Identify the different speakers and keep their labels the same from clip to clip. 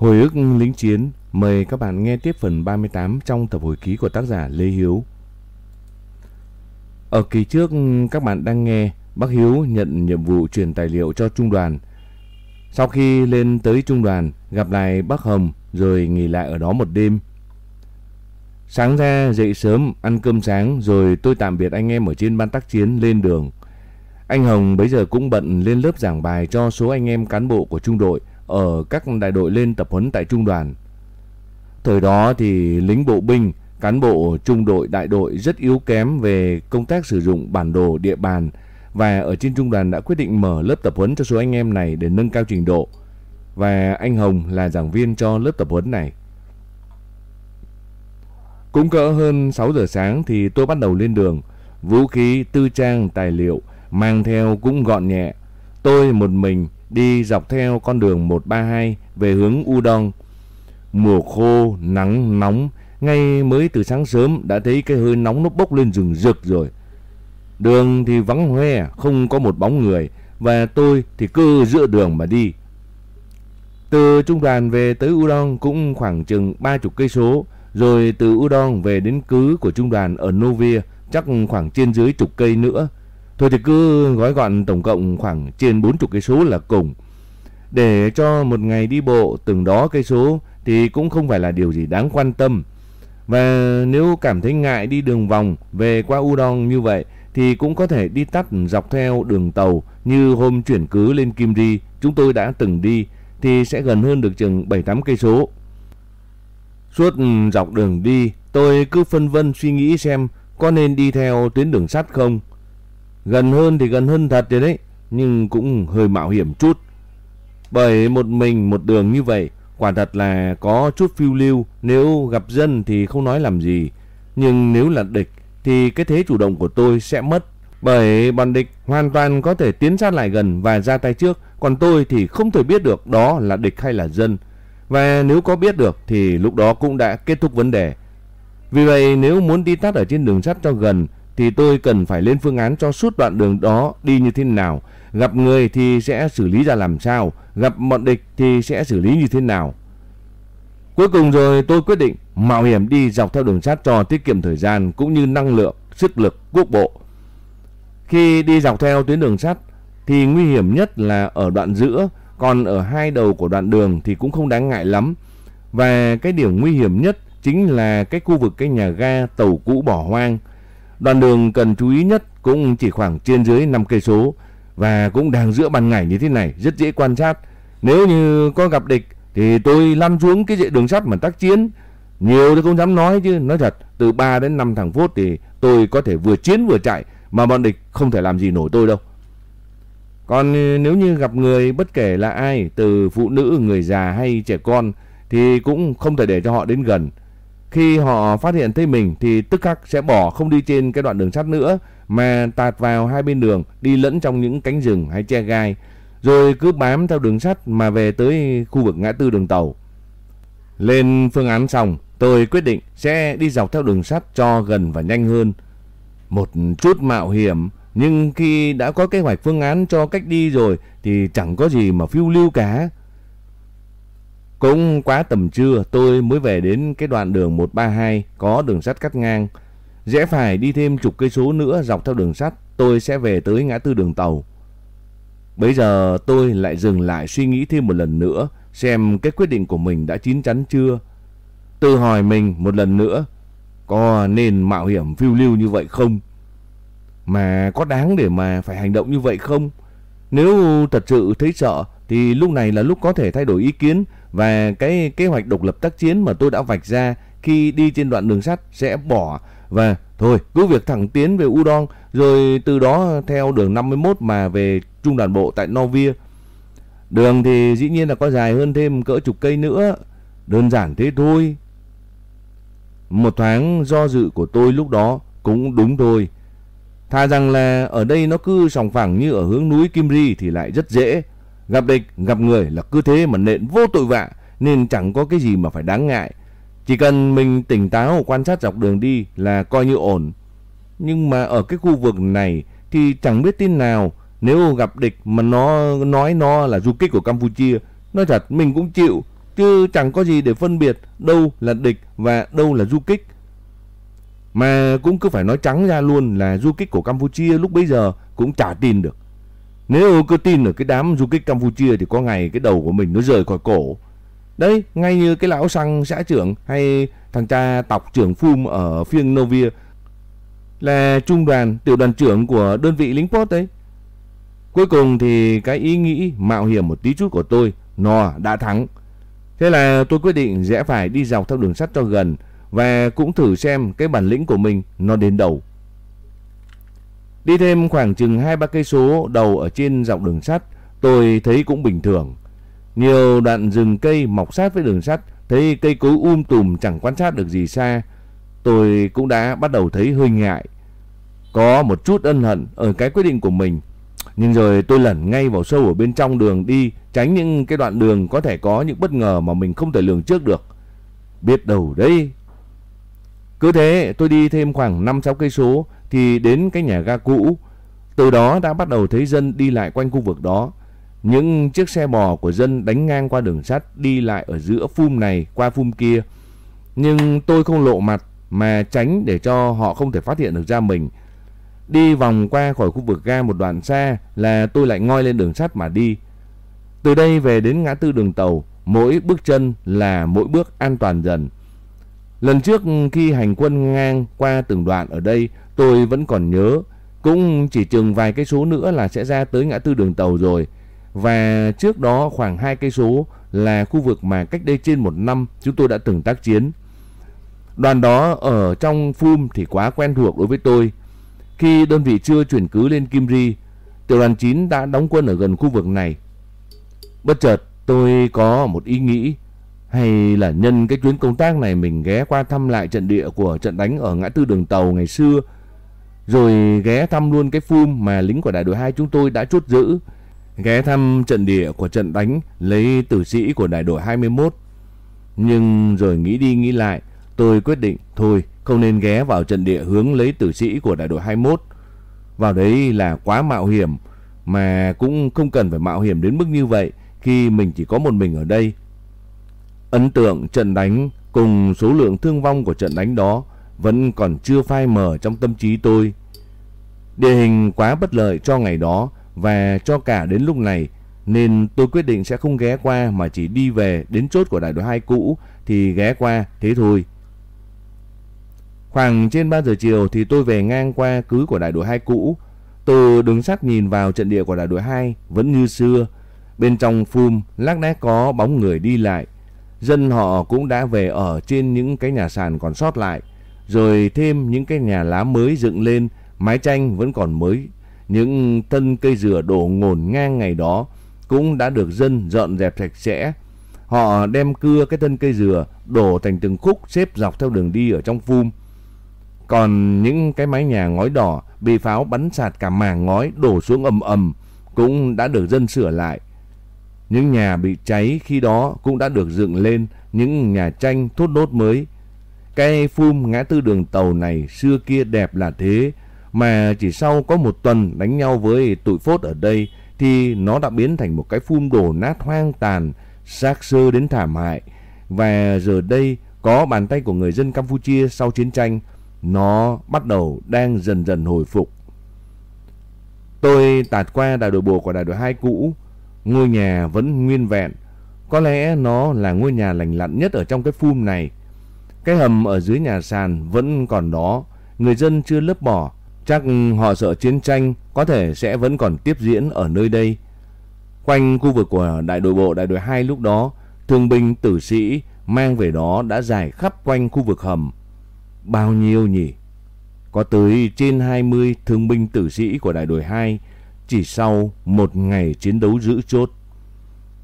Speaker 1: Hồi ức lính chiến, mời các bạn nghe tiếp phần 38 trong tập hồi ký của tác giả Lê Hiếu. Ở kỳ trước các bạn đang nghe Bác Hiếu nhận nhiệm vụ truyền tài liệu cho trung đoàn. Sau khi lên tới trung đoàn, gặp lại bác Hồng rồi nghỉ lại ở đó một đêm. Sáng ra dậy sớm ăn cơm sáng rồi tôi tạm biệt anh em ở trên ban tác chiến lên đường. Anh Hồng bây giờ cũng bận lên lớp giảng bài cho số anh em cán bộ của trung đội ở các đại đội lên tập huấn tại trung đoàn. Thời đó thì lính bộ binh, cán bộ trung đội đại đội rất yếu kém về công tác sử dụng bản đồ địa bàn và ở trên trung đoàn đã quyết định mở lớp tập huấn cho số anh em này để nâng cao trình độ. Và anh Hồng là giảng viên cho lớp tập huấn này. Cũng cỡ hơn 6 giờ sáng thì tôi bắt đầu lên đường. Vũ khí, tư trang, tài liệu mang theo cũng gọn nhẹ. Tôi một mình đi dọc theo con đường 132 về hướng Udon. Mùa khô, nắng nóng, ngay mới từ sáng sớm đã thấy cái hơi nóng nó bốc lên rừng rực rồi. Đường thì vắng hoe, không có một bóng người và tôi thì cứ giữa đường mà đi. Từ trung đoàn về tới Udon cũng khoảng chừng 30 cây số, rồi từ Udon về đến cứ của trung đoàn ở Novia chắc khoảng trên dưới chục cây nữa. Thôi thì cứ gói gọn tổng cộng khoảng trên 40 cây số là cùng. Để cho một ngày đi bộ từng đó cây số thì cũng không phải là điều gì đáng quan tâm. Và nếu cảm thấy ngại đi đường vòng về qua Udon như vậy thì cũng có thể đi tắt dọc theo đường tàu như hôm chuyển cứ lên Kim Ri chúng tôi đã từng đi thì sẽ gần hơn được chừng 7-8 cây số. Suốt dọc đường đi, tôi cứ phân vân suy nghĩ xem có nên đi theo tuyến đường sắt không. Gần hơn thì gần hơn thật rồi đấy, nhưng cũng hơi mạo hiểm chút. Bởi một mình một đường như vậy, quả thật là có chút phiêu lưu, nếu gặp dân thì không nói làm gì. Nhưng nếu là địch thì cái thế chủ động của tôi sẽ mất. Bởi bọn địch hoàn toàn có thể tiến sát lại gần và ra tay trước, còn tôi thì không thể biết được đó là địch hay là dân. Và nếu có biết được thì lúc đó cũng đã kết thúc vấn đề. Vì vậy nếu muốn đi tắt ở trên đường sắt cho gần thì tôi cần phải lên phương án cho suốt đoạn đường đó đi như thế nào. Gặp người thì sẽ xử lý ra làm sao, gặp bọn địch thì sẽ xử lý như thế nào. Cuối cùng rồi tôi quyết định mạo hiểm đi dọc theo đường sắt cho tiết kiệm thời gian cũng như năng lượng, sức lực quốc bộ. Khi đi dọc theo tuyến đường sắt thì nguy hiểm nhất là ở đoạn giữa, còn ở hai đầu của đoạn đường thì cũng không đáng ngại lắm. Và cái điểm nguy hiểm nhất chính là cái khu vực cái nhà ga tàu cũ bỏ hoang. Đoạn đường cần chú ý nhất cũng chỉ khoảng trên dưới 5 cây số và cũng đang giữa ban ngày như thế này, rất dễ quan sát. Nếu như có gặp địch thì tôi lăn xuống cái dãy đường sắt mà tác chiến. Nhiều tôi không dám nói chứ, nói thật, từ 3 đến 5 thằng phút thì tôi có thể vừa chiến vừa chạy mà bọn địch không thể làm gì nổi tôi đâu. Còn nếu như gặp người bất kể là ai, từ phụ nữ, người già hay trẻ con thì cũng không thể để cho họ đến gần. Khi họ phát hiện thấy mình thì tức khắc sẽ bỏ không đi trên cái đoạn đường sắt nữa mà tạt vào hai bên đường đi lẫn trong những cánh rừng hay che gai rồi cứ bám theo đường sắt mà về tới khu vực ngã tư đường tàu. Lên phương án xong, tôi quyết định sẽ đi dọc theo đường sắt cho gần và nhanh hơn. Một chút mạo hiểm, nhưng khi đã có kế hoạch phương án cho cách đi rồi thì chẳng có gì mà phiêu lưu cả. Cũng quá tầm trưa, tôi mới về đến cái đoạn đường 132 có đường sắt cắt ngang. Rẽ phải đi thêm chục cây số nữa dọc theo đường sắt, tôi sẽ về tới ngã tư đường tàu. Bây giờ tôi lại dừng lại suy nghĩ thêm một lần nữa, xem cái quyết định của mình đã chín chắn chưa. Tự hỏi mình một lần nữa, có nên mạo hiểm phiêu lưu như vậy không? Mà có đáng để mà phải hành động như vậy không? Nếu thật sự thấy sợ, thì lúc này là lúc có thể thay đổi ý kiến và cái kế hoạch độc lập tác chiến mà tôi đã vạch ra khi đi trên đoạn đường sắt sẽ bỏ và thôi cứ việc thẳng tiến về Udon rồi từ đó theo đường 51 mà về trung đoàn bộ tại Novia. Đường thì dĩ nhiên là có dài hơn thêm cỡ chục cây nữa, đơn giản thế thôi. Một thoáng do dự của tôi lúc đó cũng đúng thôi. Thà rằng là ở đây nó cứ sòng phẳng như ở hướng núi Kim Ri thì lại rất dễ. Gặp địch, gặp người là cứ thế mà nện vô tội vạ nên chẳng có cái gì mà phải đáng ngại. Chỉ cần mình tỉnh táo quan sát dọc đường đi là coi như ổn. Nhưng mà ở cái khu vực này thì chẳng biết tin nào nếu gặp địch mà nó nói nó là du kích của Campuchia. Nói thật mình cũng chịu. chứ chẳng có gì để phân biệt đâu là địch và đâu là du kích. Mà cũng cứ phải nói trắng ra luôn là du kích của Campuchia lúc bấy giờ cũng chả tin được. Nếu cứ tin ở cái đám du kích Campuchia thì có ngày cái đầu của mình nó rời khỏi cổ. Đấy, ngay như cái lão xăng xã trưởng hay thằng cha tộc trưởng Phum ở phiêng Novia là trung đoàn tiểu đoàn trưởng của đơn vị lính post đấy. Cuối cùng thì cái ý nghĩ mạo hiểm một tí chút của tôi nó đã thắng. Thế là tôi quyết định rẽ phải đi dọc theo đường sắt cho gần và cũng thử xem cái bản lĩnh của mình nó đến đâu. Đi thêm khoảng chừng 2-3 cây số đầu ở trên dọc đường sắt, tôi thấy cũng bình thường. Nhiều đoạn rừng cây mọc sát với đường sắt, thấy cây cối um tùm chẳng quan sát được gì xa. Tôi cũng đã bắt đầu thấy hơi ngại. Có một chút ân hận ở cái quyết định của mình. Nhưng rồi tôi lẩn ngay vào sâu ở bên trong đường đi, tránh những cái đoạn đường có thể có những bất ngờ mà mình không thể lường trước được. Biết đầu đấy. Cứ thế tôi đi thêm khoảng 5-6 cây số thì đến cái nhà ga cũ. Từ đó đã bắt đầu thấy dân đi lại quanh khu vực đó. Những chiếc xe bò của dân đánh ngang qua đường sắt đi lại ở giữa phum này qua phum kia. Nhưng tôi không lộ mặt mà tránh để cho họ không thể phát hiện được ra mình. Đi vòng qua khỏi khu vực ga một đoạn xa là tôi lại ngoi lên đường sắt mà đi. Từ đây về đến ngã tư đường tàu, mỗi bước chân là mỗi bước an toàn dần. Lần trước khi hành quân ngang qua từng đoạn ở đây, tôi vẫn còn nhớ, cũng chỉ chừng vài cây số nữa là sẽ ra tới ngã tư đường tàu rồi. Và trước đó khoảng hai cây số là khu vực mà cách đây trên một năm chúng tôi đã từng tác chiến. Đoàn đó ở trong phum thì quá quen thuộc đối với tôi. Khi đơn vị chưa chuyển cứ lên Kim Ri, tiểu đoàn 9 đã đóng quân ở gần khu vực này. Bất chợt tôi có một ý nghĩ hay là nhân cái chuyến công tác này mình ghé qua thăm lại trận địa của trận đánh ở ngã tư đường tàu ngày xưa. Rồi ghé thăm luôn cái phum mà lính của đại đội 2 chúng tôi đã chốt giữ. Ghé thăm trận địa của trận đánh lấy tử sĩ của đại đội 21. Nhưng rồi nghĩ đi nghĩ lại, tôi quyết định thôi không nên ghé vào trận địa hướng lấy tử sĩ của đại đội 21. Vào đấy là quá mạo hiểm mà cũng không cần phải mạo hiểm đến mức như vậy khi mình chỉ có một mình ở đây. Ấn tượng trận đánh cùng số lượng thương vong của trận đánh đó vẫn còn chưa phai mờ trong tâm trí tôi. Địa hình quá bất lợi cho ngày đó và cho cả đến lúc này nên tôi quyết định sẽ không ghé qua mà chỉ đi về đến chốt của đại đội 2 cũ thì ghé qua thế thôi. Khoảng trên 3 giờ chiều thì tôi về ngang qua cứ của đại đội 2 cũ. Từ đứng sắt nhìn vào trận địa của đại đội 2 vẫn như xưa. Bên trong phum lác đác có bóng người đi lại. Dân họ cũng đã về ở trên những cái nhà sàn còn sót lại. Rồi thêm những cái nhà lá mới dựng lên, mái tranh vẫn còn mới. Những thân cây dừa đổ ngổn ngang ngày đó cũng đã được dân dọn dẹp sạch sẽ. Họ đem cưa cái thân cây dừa đổ thành từng khúc xếp dọc theo đường đi ở trong phum. Còn những cái mái nhà ngói đỏ bị pháo bắn sạt cả màng ngói đổ xuống ầm ầm cũng đã được dân sửa lại. Những nhà bị cháy khi đó cũng đã được dựng lên những nhà tranh thốt nốt mới. Cái phum ngã tư đường tàu này xưa kia đẹp là thế, mà chỉ sau có một tuần đánh nhau với tụi phốt ở đây thì nó đã biến thành một cái phun đổ nát hoang tàn, xác sơ đến thảm hại. Và giờ đây có bàn tay của người dân Campuchia sau chiến tranh, nó bắt đầu đang dần dần hồi phục. Tôi tạt qua đại đội bộ của đại đội 2 cũ, Ngôi nhà vẫn nguyên vẹn. Có lẽ nó là ngôi nhà lành lặn nhất ở trong cái phum này. Cái hầm ở dưới nhà sàn vẫn còn đó. Người dân chưa lấp bỏ. Chắc họ sợ chiến tranh có thể sẽ vẫn còn tiếp diễn ở nơi đây. Quanh khu vực của đại đội bộ đại đội 2 lúc đó, thương binh tử sĩ mang về đó đã dài khắp quanh khu vực hầm. Bao nhiêu nhỉ? Có tới trên 20 thương binh tử sĩ của đại đội 2 chỉ sau một ngày chiến đấu giữ chốt.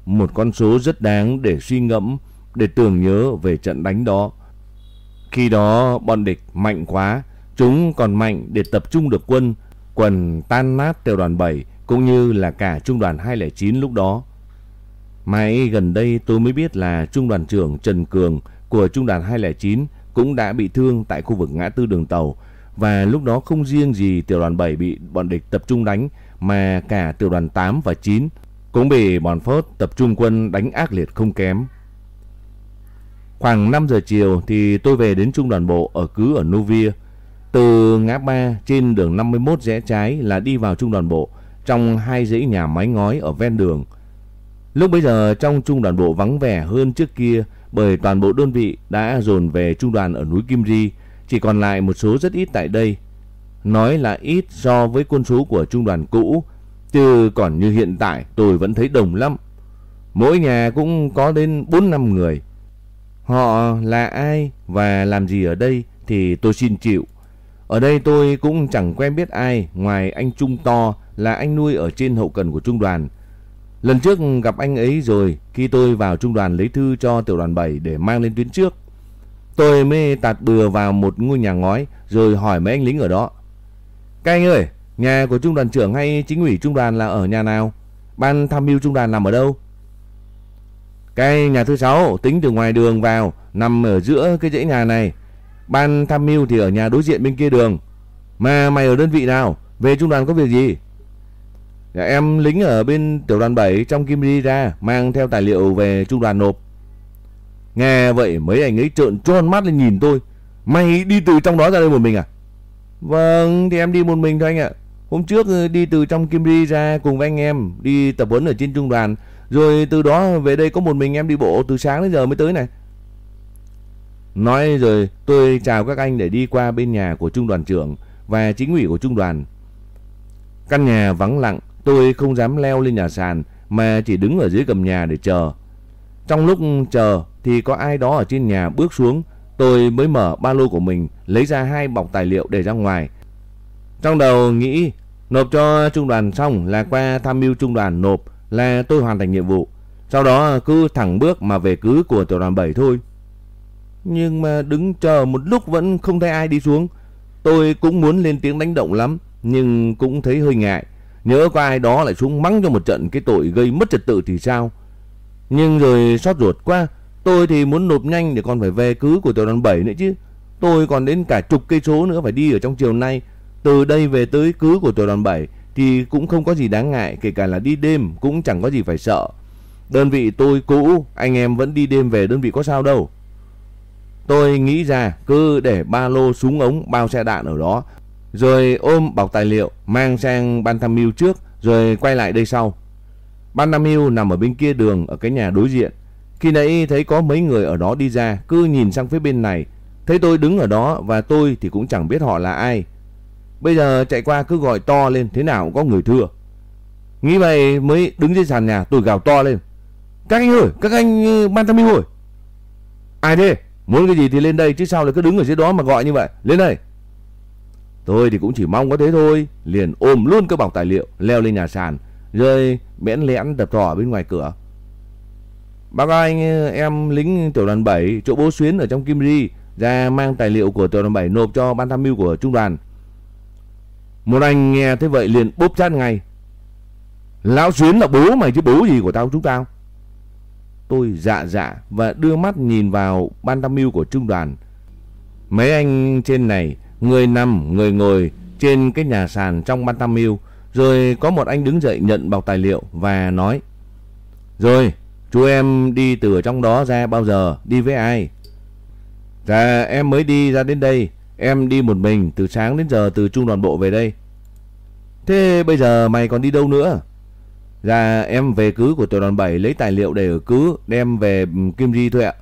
Speaker 1: Một con số rất đáng để suy ngẫm, để tưởng nhớ về trận đánh đó. Khi đó bọn địch mạnh quá, chúng còn mạnh để tập trung được quân, quần tan nát tiểu đoàn 7 cũng như là cả trung đoàn 209 lúc đó. Mãi gần đây tôi mới biết là trung đoàn trưởng Trần Cường của trung đoàn 209 cũng đã bị thương tại khu vực ngã tư đường tàu và lúc đó không riêng gì tiểu đoàn 7 bị bọn địch tập trung đánh mà cả tiểu đoàn 8 và 9 cũng bị bọn Phớt tập trung quân đánh ác liệt không kém. Khoảng 5 giờ chiều thì tôi về đến trung đoàn bộ ở cứ ở Novia. Từ ngã ba trên đường 51 rẽ trái là đi vào trung đoàn bộ trong hai dãy nhà mái ngói ở ven đường. Lúc bây giờ trong trung đoàn bộ vắng vẻ hơn trước kia bởi toàn bộ đơn vị đã dồn về trung đoàn ở núi Kim Ri, chỉ còn lại một số rất ít tại đây. Nói là ít so với quân số của trung đoàn cũ, chứ còn như hiện tại tôi vẫn thấy đồng lắm. Mỗi nhà cũng có đến 4 năm người. Họ là ai và làm gì ở đây thì tôi xin chịu. Ở đây tôi cũng chẳng quen biết ai ngoài anh Trung To là anh nuôi ở trên hậu cần của trung đoàn. Lần trước gặp anh ấy rồi khi tôi vào trung đoàn lấy thư cho tiểu đoàn 7 để mang lên tuyến trước. Tôi mới tạt bừa vào một ngôi nhà ngói rồi hỏi mấy anh lính ở đó. Các anh ơi, nhà của trung đoàn trưởng hay chính ủy trung đoàn là ở nhà nào? Ban tham mưu trung đoàn nằm ở đâu? Cái nhà thứ sáu tính từ ngoài đường vào nằm ở giữa cái dãy nhà này. Ban tham mưu thì ở nhà đối diện bên kia đường. Mà mày ở đơn vị nào? Về trung đoàn có việc gì? Dạ, em lính ở bên tiểu đoàn 7 trong Kim Ri ra mang theo tài liệu về trung đoàn nộp. Nghe vậy mấy anh ấy trợn tròn mắt lên nhìn tôi. Mày đi từ trong đó ra đây một mình à? Vâng, thì em đi một mình thôi anh ạ. Hôm trước ừ, đi từ trong Kim Ri ra cùng với anh em đi tập huấn ở trên trung đoàn. Rồi từ đó về đây có một mình em đi bộ từ sáng đến giờ mới tới này. Nói rồi tôi chào các anh để đi qua bên nhà của trung đoàn trưởng và chính ủy của trung đoàn. Căn nhà vắng lặng, tôi không dám leo lên nhà sàn mà chỉ đứng ở dưới gầm nhà để chờ. Trong lúc chờ thì có ai đó ở trên nhà bước xuống, tôi mới mở ba lô của mình, lấy ra hai bọc tài liệu để ra ngoài. Trong đầu nghĩ nộp cho trung đoàn xong là qua tham mưu trung đoàn nộp là tôi hoàn thành nhiệm vụ. Sau đó cứ thẳng bước mà về cứ của tiểu đoàn 7 thôi. Nhưng mà đứng chờ một lúc vẫn không thấy ai đi xuống. Tôi cũng muốn lên tiếng đánh động lắm, nhưng cũng thấy hơi ngại. Nhớ có ai đó lại xuống mắng cho một trận cái tội gây mất trật tự thì sao? Nhưng rồi xót ruột quá, tôi thì muốn nộp nhanh để còn phải về cứ của tiểu đoàn 7 nữa chứ. Tôi còn đến cả chục cây số nữa phải đi ở trong chiều nay. Từ đây về tới cứ của tiểu đoàn 7 thì cũng không có gì đáng ngại, kể cả là đi đêm cũng chẳng có gì phải sợ. Đơn vị tôi cũ, anh em vẫn đi đêm về đơn vị có sao đâu. Tôi nghĩ ra cứ để ba lô súng ống bao xe đạn ở đó, rồi ôm bọc tài liệu mang sang ban tham mưu trước, rồi quay lại đây sau. Ban tham mưu nằm ở bên kia đường ở cái nhà đối diện. Khi nãy thấy có mấy người ở đó đi ra, cứ nhìn sang phía bên này, thấy tôi đứng ở đó và tôi thì cũng chẳng biết họ là ai. Bây giờ chạy qua cứ gọi to lên thế nào cũng có người thưa. Nghĩ vậy mới đứng trên sàn nhà tôi gào to lên. Các anh ơi, các anh ờ, ban tham mưu ơi. Ai thế? Muốn cái gì thì lên đây, chứ sao lại cứ đứng ở dưới đó mà gọi như vậy. Lên đây. Tôi thì cũng chỉ mong có thế thôi. Liền ôm luôn cái bọc tài liệu, leo lên nhà sàn. Rồi bẽn lẽn đập trò bên ngoài cửa. Bác anh, em lính tiểu đoàn 7 chỗ bố xuyến ở trong Kim Ri, ra mang tài liệu của tiểu đoàn 7 nộp cho ban tham mưu của trung đoàn. Một anh nghe thế vậy liền bốp chát ngay. Lão Xuyến là bố mày chứ bố gì của tao chúng tao. Tôi dạ dạ và đưa mắt nhìn vào ban tham mưu của trung đoàn. Mấy anh trên này, người nằm, người ngồi trên cái nhà sàn trong ban tham mưu. Rồi có một anh đứng dậy nhận bọc tài liệu và nói. Rồi, chú em đi từ ở trong đó ra bao giờ, đi với ai? Dạ, em mới đi ra đến đây. Em đi một mình từ sáng đến giờ từ trung đoàn bộ về đây. Thế bây giờ mày còn đi đâu nữa? Dạ em về cứ của tiểu đoàn 7 lấy tài liệu để ở cứ đem về ừ, Kim Ri thôi ạ.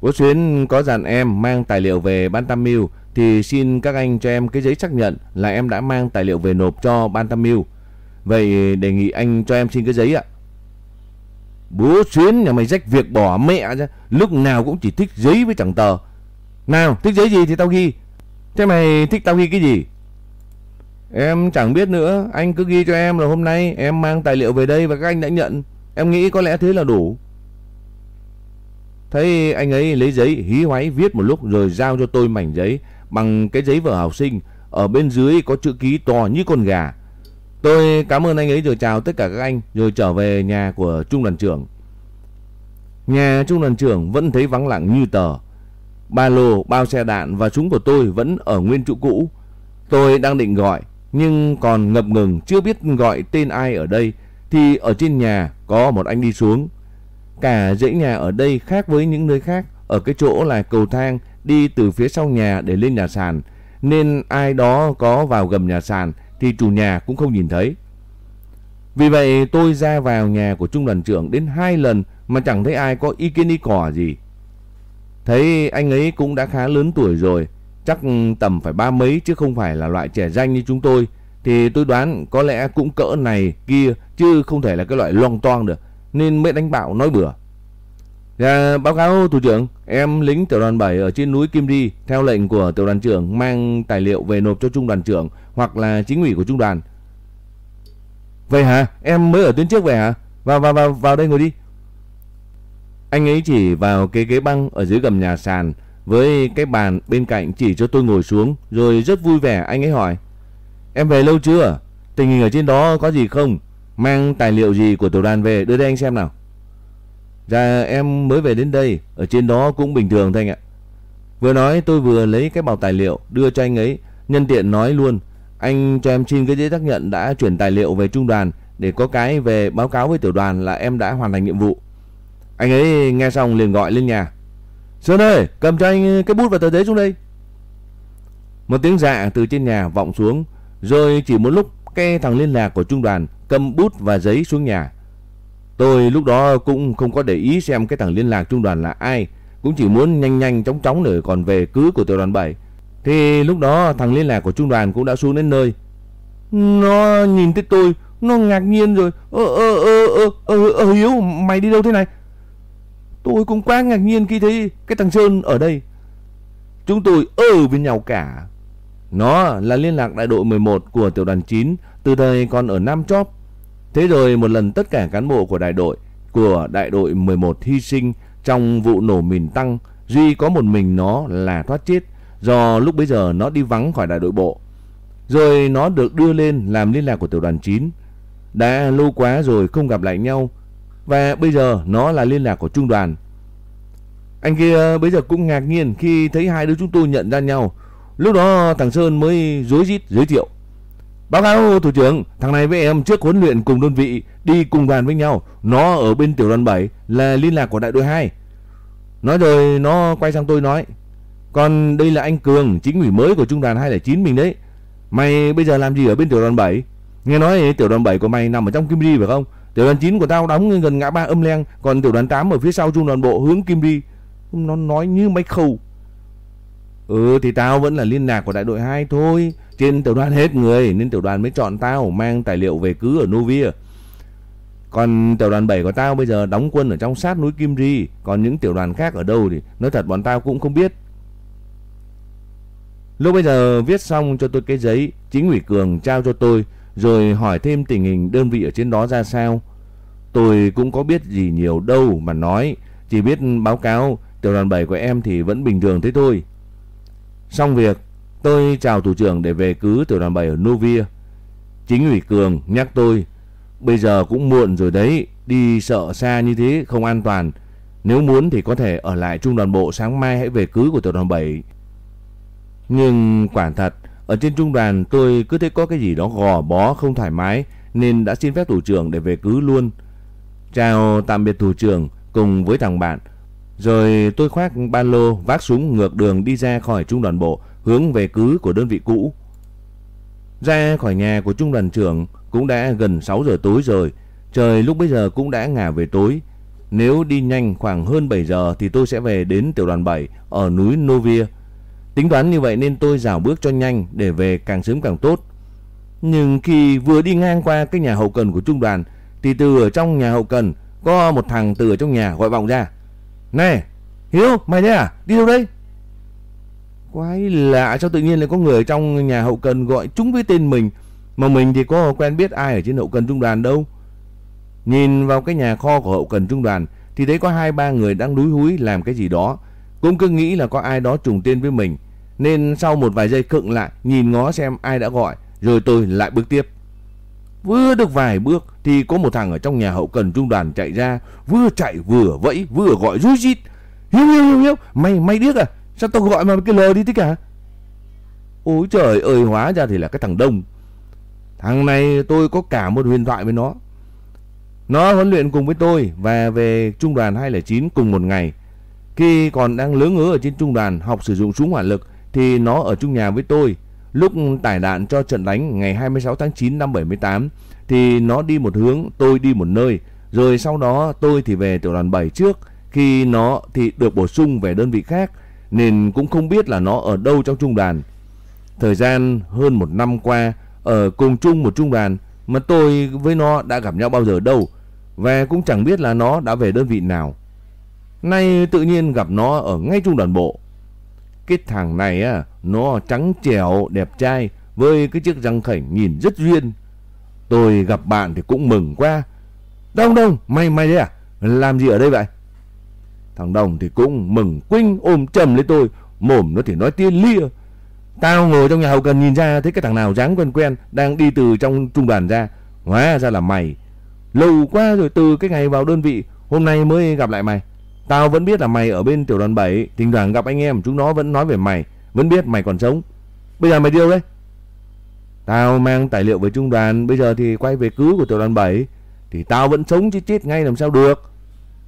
Speaker 1: Bố Xuyến có dặn em mang tài liệu về ban Tam Miu thì xin các anh cho em cái giấy xác nhận là em đã mang tài liệu về nộp cho ban Tam Miu. Vậy đề nghị anh cho em xin cái giấy ạ. Bố Xuyến nhà mày rách việc bỏ mẹ ra, lúc nào cũng chỉ thích giấy với chẳng tờ. Nào, thích giấy gì thì tao ghi. Thế mày thích tao ghi cái gì? Em chẳng biết nữa, anh cứ ghi cho em là hôm nay em mang tài liệu về đây và các anh đã nhận. Em nghĩ có lẽ thế là đủ. Thấy anh ấy lấy giấy hí hoáy viết một lúc rồi giao cho tôi mảnh giấy bằng cái giấy vở học sinh. Ở bên dưới có chữ ký to như con gà. Tôi cảm ơn anh ấy rồi chào tất cả các anh rồi trở về nhà của trung đoàn trưởng. Nhà trung đoàn trưởng vẫn thấy vắng lặng như tờ. Ba lô, bao xe đạn và súng của tôi vẫn ở nguyên chỗ cũ. Tôi đang định gọi nhưng còn ngập ngừng chưa biết gọi tên ai ở đây thì ở trên nhà có một anh đi xuống. Cả dãy nhà ở đây khác với những nơi khác, ở cái chỗ là cầu thang đi từ phía sau nhà để lên nhà sàn, nên ai đó có vào gầm nhà sàn thì chủ nhà cũng không nhìn thấy. Vì vậy tôi ra vào nhà của trung đoàn trưởng đến hai lần mà chẳng thấy ai có ý kiến ý cỏ gì. Thấy anh ấy cũng đã khá lớn tuổi rồi, chắc tầm phải ba mấy chứ không phải là loại trẻ danh như chúng tôi. Thì tôi đoán có lẽ cũng cỡ này kia chứ không thể là cái loại loong toang được. Nên mới đánh bạo nói bừa. Dạ, báo cáo thủ trưởng, em lính tiểu đoàn 7 ở trên núi Kim Ri theo lệnh của tiểu đoàn trưởng mang tài liệu về nộp cho trung đoàn trưởng hoặc là chính ủy của trung đoàn. Vậy hả? Em mới ở tuyến trước về hả? Vào vào vào vào đây ngồi đi. Anh ấy chỉ vào cái ghế băng ở dưới gầm nhà sàn với cái bàn bên cạnh chỉ cho tôi ngồi xuống rồi rất vui vẻ anh ấy hỏi. Em về lâu chưa? Tình hình ở trên đó có gì không? Mang tài liệu gì của tiểu đoàn về đưa đây anh xem nào. Dạ em mới về đến đây, ở trên đó cũng bình thường thôi anh ạ. Vừa nói tôi vừa lấy cái bọc tài liệu đưa cho anh ấy, nhân tiện nói luôn, anh cho em xin cái giấy xác nhận đã chuyển tài liệu về trung đoàn để có cái về báo cáo với tiểu đoàn là em đã hoàn thành nhiệm vụ. Anh ấy nghe xong liền gọi lên nhà. Sơn ơi, cầm cho anh ờ, cái bút và tờ giấy xuống đây. Một tiếng dạ từ trên nhà vọng xuống, rồi chỉ một lúc cái thằng liên lạc của trung đoàn cầm bút và giấy xuống nhà. Tôi lúc đó cũng không có để ý xem cái thằng liên lạc trung đoàn là ai, cũng chỉ muốn nhanh nhanh chóng chóng để còn về cứ của tiểu đoàn 7. Thì lúc đó thằng liên lạc của trung đoàn cũng đã xuống đến nơi. Nó nhìn thấy tôi, nó ngạc nhiên rồi. Ơ ơ ơ ơ ơ Hiếu, mày đi đâu thế này? Tôi cũng quá ngạc nhiên khi thấy cái thằng Sơn ở đây. Chúng tôi ở với nhau cả. Nó là liên lạc đại đội 11 của tiểu đoàn 9 từ thời còn ở Nam Chóp. Thế rồi một lần tất cả cán bộ của đại đội của đại đội 11 hy sinh trong vụ nổ mìn tăng, duy có một mình nó là thoát chết do lúc bấy giờ nó đi vắng khỏi đại đội bộ. Rồi nó được đưa lên làm liên lạc của tiểu đoàn 9. Đã lâu quá rồi không gặp lại nhau và bây giờ nó là liên lạc của trung đoàn. Anh kia ờ, bây giờ cũng ngạc nhiên khi thấy hai đứa chúng tôi nhận ra nhau. Lúc đó thằng Sơn mới rối rít giới thiệu. Báo cáo thủ trưởng, thằng này với em trước huấn luyện cùng đơn vị đi cùng đoàn với nhau. Nó ở bên tiểu đoàn 7 là liên lạc của đại đội 2. Nói rồi nó quay sang tôi nói. Còn đây là anh Cường, chính ủy mới của trung đoàn 209 mình đấy. Mày bây giờ làm gì ở bên tiểu đoàn 7? Nghe nói tiểu đoàn 7 của mày nằm ở trong Kim Ri phải không? Tiểu đoàn 9 của tao đóng gần ngã ba âm leng, còn tiểu đoàn 8 ở phía sau trung đoàn bộ hướng Kim đi Nó nói như mấy khâu. Ừ thì tao vẫn là liên lạc của đại đội 2 thôi. Trên tiểu đoàn hết người nên tiểu đoàn mới chọn tao mang tài liệu về cứ ở Novia. Còn tiểu đoàn 7 của tao bây giờ đóng quân ở trong sát núi Kim Ri, còn những tiểu đoàn khác ở đâu thì nói thật bọn tao cũng không biết. Lúc bây giờ viết xong cho tôi cái giấy, chính ủy Cường trao cho tôi rồi hỏi thêm tình hình đơn vị ở trên đó ra sao. Tôi cũng có biết gì nhiều đâu mà nói, chỉ biết báo cáo tiểu đoàn 7 của em thì vẫn bình thường thế thôi. Xong việc, tôi chào thủ trưởng để về cứ tiểu đoàn 7 ở Novia. Chính ủy Cường nhắc tôi, bây giờ cũng muộn rồi đấy, đi sợ xa như thế không an toàn. Nếu muốn thì có thể ở lại trung đoàn bộ sáng mai hãy về cứ của tiểu đoàn 7. Nhưng quả thật, ở trên trung đoàn, tôi cứ thấy có cái gì đó gò bó, không thoải mái, nên đã xin phép thủ trưởng để về cứ luôn. Chào tạm biệt thủ trưởng, cùng với thằng bạn. Rồi tôi khoác ba lô vác súng ngược đường đi ra khỏi trung đoàn bộ, hướng về cứ của đơn vị cũ. Ra khỏi nhà của trung đoàn trưởng, cũng đã gần 6 giờ tối rồi. Trời lúc bây giờ cũng đã ngả về tối. Nếu đi nhanh khoảng hơn 7 giờ thì tôi sẽ về đến tiểu đoàn 7 ở núi Novia. Tính toán như vậy nên tôi rảo bước cho nhanh để về càng sớm càng tốt. Nhưng khi vừa đi ngang qua cái nhà hậu cần của trung đoàn thì từ ở trong nhà hậu cần có một thằng từ ở trong nhà gọi vọng ra. Này, Hiếu, mày đây à? Đi đâu đây? Quái lạ sao tự nhiên lại có người trong nhà hậu cần gọi chúng với tên mình mà mình thì có quen biết ai ở trên hậu cần trung đoàn đâu. Nhìn vào cái nhà kho của hậu cần trung đoàn thì thấy có hai ba người đang đúi húi làm cái gì đó. Cũng cứ nghĩ là có ai đó trùng tên với mình. Nên sau một vài giây khựng lại nhìn ngó xem ai đã gọi rồi tôi lại bước tiếp. Vừa được vài bước thì có một thằng ở trong nhà hậu cần trung đoàn chạy ra, vừa chạy vừa vẫy vừa gọi rúi rít. Hiếu hiếu hiếu hiếu, mày mày điếc à? Sao tao gọi mà cái lờ đi thế cả? Ôi trời ơi hóa ra thì là cái thằng Đông. Thằng này tôi có cả một huyền thoại với nó. Nó huấn luyện cùng với tôi và về trung đoàn 209 cùng một ngày. Khi còn đang lớn ngứa ở trên trung đoàn học sử dụng súng hỏa lực thì nó ở chung nhà với tôi. Lúc tải đạn cho trận đánh ngày 26 tháng 9 năm 78 thì nó đi một hướng, tôi đi một nơi. Rồi sau đó tôi thì về tiểu đoàn 7 trước, khi nó thì được bổ sung về đơn vị khác nên cũng không biết là nó ở đâu trong trung đoàn. Thời gian hơn một năm qua ở cùng chung một trung đoàn mà tôi với nó đã gặp nhau bao giờ đâu và cũng chẳng biết là nó đã về đơn vị nào. Nay tự nhiên gặp nó ở ngay trung đoàn bộ. Cái thằng này á, nó trắng trẻo, đẹp trai với cái chiếc răng khảnh nhìn rất duyên. Tôi gặp bạn thì cũng mừng quá. Đông Đông, mày mày đấy à? Làm gì ở đây vậy? Thằng Đồng thì cũng mừng quinh ôm chầm lấy tôi, mồm nó thì nói tia lia. Tao ngồi trong nhà hậu cần nhìn ra thấy cái thằng nào dáng quen quen đang đi từ trong trung đoàn ra. Hóa ra là mày. Lâu quá rồi từ cái ngày vào đơn vị, hôm nay mới gặp lại mày. Tao vẫn biết là mày ở bên tiểu đoàn 7, thỉnh thoảng gặp anh em chúng nó vẫn nói về mày, vẫn biết mày còn sống. Bây giờ mày đi đâu đấy? Tao mang tài liệu về trung đoàn, bây giờ thì quay về cứu của tiểu đoàn 7 thì tao vẫn sống chứ chết ngay làm sao được.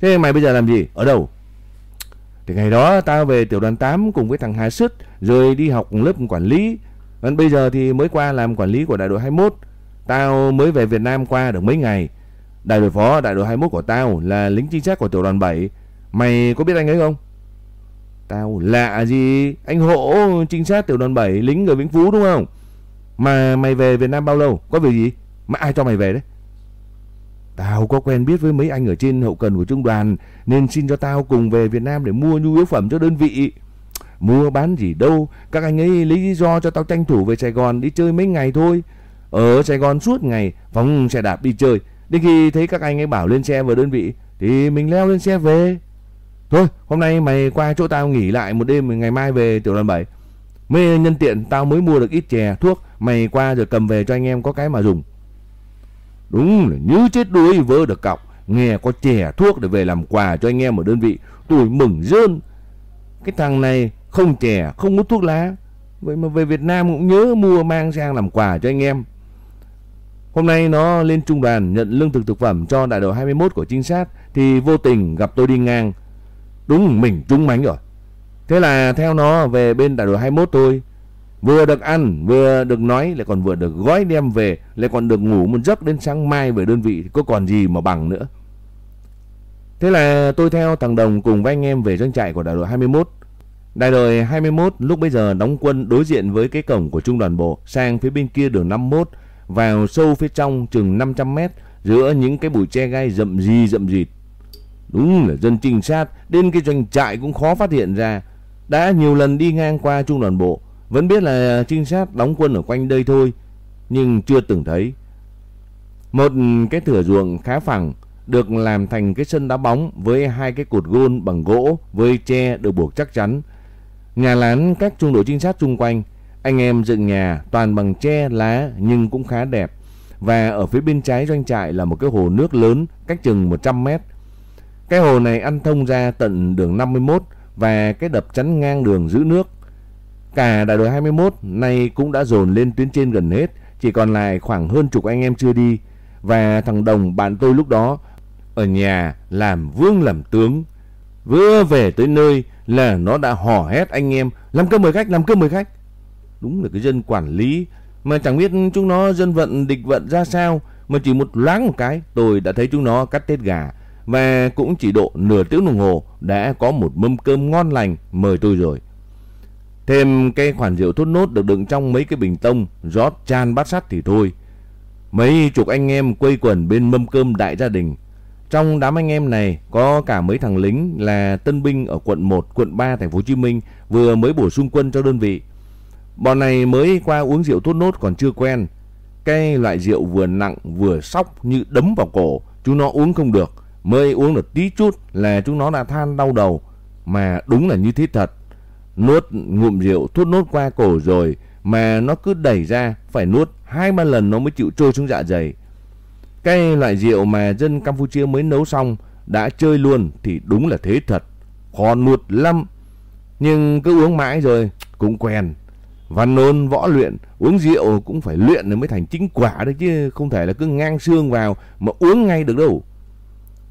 Speaker 1: Thế mày bây giờ làm gì? Ở đâu? Thì ngày đó tao về tiểu đoàn 8 cùng với thằng Hà Sức rồi đi học lớp quản lý. Còn bây giờ thì mới qua làm quản lý của đại đội 21. Tao mới về Việt Nam qua được mấy ngày. Đại đội phó đại đội 21 của tao là lính trinh sát của tiểu đoàn 7. Mày có biết anh ấy không? Tao lạ gì? Anh Hổ trinh sát tiểu đoàn 7 lính ở Vĩnh Phú đúng không? Mà mày về Việt Nam bao lâu? Có việc gì? Mà ai cho mày về đấy? Tao có quen biết với mấy anh ở trên hậu cần của trung đoàn nên xin cho tao cùng về Việt Nam để mua nhu yếu phẩm cho đơn vị. Mua bán gì đâu, các anh ấy lấy lý do cho tao tranh thủ về Sài Gòn đi chơi mấy ngày thôi. Ở Sài Gòn suốt ngày phóng xe đạp đi chơi. Đến khi thấy các anh ấy bảo lên xe về đơn vị thì mình leo lên xe về. Thôi, hôm nay mày qua chỗ tao nghỉ lại một đêm ngày mai về tiểu đoàn 7. mới nhân tiện tao mới mua được ít chè, thuốc, mày qua rồi cầm về cho anh em có cái mà dùng. Đúng là như chết đuối vơ được cọc. Nghe có chè thuốc để về làm quà cho anh em ở đơn vị. Tôi mừng rơn. Cái thằng này không chè, không hút thuốc lá. Vậy mà về Việt Nam cũng nhớ mua mang sang làm quà cho anh em. Hôm nay nó lên trung đoàn nhận lương thực thực phẩm cho đại đội 21 của trinh sát thì vô tình gặp tôi đi ngang. Đúng mình trúng mánh rồi. Thế là theo nó về bên đại đội 21 tôi Vừa được ăn, vừa được nói, lại còn vừa được gói đem về, lại còn được ngủ một giấc đến sáng mai về đơn vị, có còn gì mà bằng nữa. Thế là tôi theo thằng Đồng cùng với anh em về doanh trại của đại đội 21. Đại đội 21 lúc bây giờ đóng quân đối diện với cái cổng của trung đoàn bộ sang phía bên kia đường 51, vào sâu phía trong chừng 500 mét giữa những cái bụi tre gai rậm rì rậm rịt. Đúng là dân trinh sát đến cái doanh trại cũng khó phát hiện ra. Đã nhiều lần đi ngang qua trung đoàn bộ vẫn biết là trinh sát đóng quân ở quanh đây thôi, nhưng chưa từng thấy. Một cái thửa ruộng khá phẳng được làm thành cái sân đá bóng với hai cái cột gôn bằng gỗ với tre được buộc chắc chắn. Nhà lán các trung đội trinh sát xung quanh, anh em dựng nhà toàn bằng tre lá nhưng cũng khá đẹp. Và ở phía bên trái doanh trại là một cái hồ nước lớn cách chừng 100 mét. Cái hồ này ăn thông ra tận đường 51 và cái đập chắn ngang đường giữ nước. Cả đại đội 21 nay cũng đã dồn lên tuyến trên gần hết, chỉ còn lại khoảng hơn chục anh em chưa đi. Và thằng Đồng bạn tôi lúc đó ở nhà làm vương làm tướng. Vừa về tới nơi là nó đã hò hét anh em làm cơm mời khách, làm cơm mời khách. Đúng là cái dân quản lý mà chẳng biết chúng nó dân vận địch vận ra sao mà chỉ một loáng một cái tôi đã thấy chúng nó cắt tết gà và cũng chỉ độ nửa tiếng đồng hồ đã có một mâm cơm ngon lành mời tôi rồi. Thêm cái khoản rượu thốt nốt được đựng trong mấy cái bình tông rót chan bát sắt thì thôi. Mấy chục anh em quây quần bên mâm cơm đại gia đình. Trong đám anh em này có cả mấy thằng lính là tân binh ở quận 1, quận 3 thành phố Hồ Chí Minh vừa mới bổ sung quân cho đơn vị. Bọn này mới qua uống rượu thốt nốt còn chưa quen. Cái loại rượu vừa nặng vừa sóc như đấm vào cổ, chúng nó uống không được. Mới uống được tí chút là chúng nó đã than đau đầu. Mà đúng là như thế thật. Nuốt ngụm rượu thốt nốt qua cổ rồi mà nó cứ đẩy ra, phải nuốt hai ba lần nó mới chịu trôi xuống dạ dày. Cái loại rượu mà dân Campuchia mới nấu xong, đã chơi luôn thì đúng là thế thật. Khó nuốt lắm. Nhưng cứ uống mãi rồi, cũng quen. Văn nôn, võ luyện, uống rượu cũng phải luyện mới thành chính quả đấy chứ, không thể là cứ ngang xương vào mà uống ngay được đâu.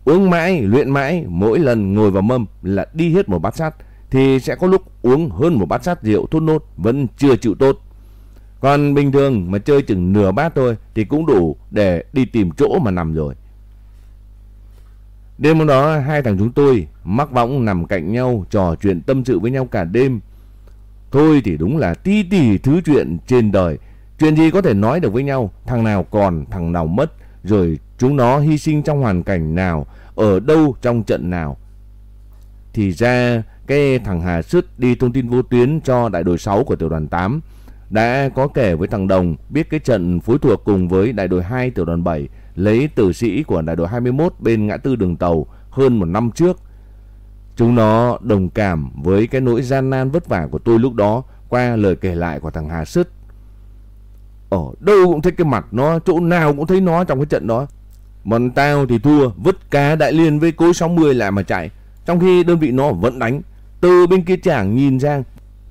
Speaker 1: Uống mãi, luyện mãi, mỗi lần ngồi vào mâm là đi hết một bát sắt thì sẽ có lúc uống hơn một bát sắt rượu thốt nốt vẫn chưa chịu tốt. Còn bình thường mà chơi chừng nửa bát thôi thì cũng đủ để đi tìm chỗ mà nằm rồi. Đêm hôm đó hai thằng chúng tôi mắc võng nằm cạnh nhau trò chuyện tâm sự với nhau cả đêm. Thôi thì đúng là tí tỉ thứ chuyện trên đời. Chuyện gì có thể nói được với nhau, thằng nào còn, thằng nào mất, rồi chúng nó hy sinh trong hoàn cảnh nào, ở đâu trong trận nào. Thì ra cái thằng Hà Sứt đi thông tin vô tuyến cho đại đội 6 của tiểu đoàn 8 đã có kể với thằng Đồng biết cái trận phối thuộc cùng với đại đội 2 tiểu đoàn 7 lấy tử sĩ của đại đội 21 bên ngã tư đường tàu hơn một năm trước. Chúng nó đồng cảm với cái nỗi gian nan vất vả của tôi lúc đó qua lời kể lại của thằng Hà Sứt. Ở đâu cũng thấy cái mặt nó, chỗ nào cũng thấy nó trong cái trận đó. Bọn tao thì thua, vứt cá đại liên với cối 60 lại mà chạy. Trong khi đơn vị nó vẫn đánh. Từ bên kia chàng nhìn sang,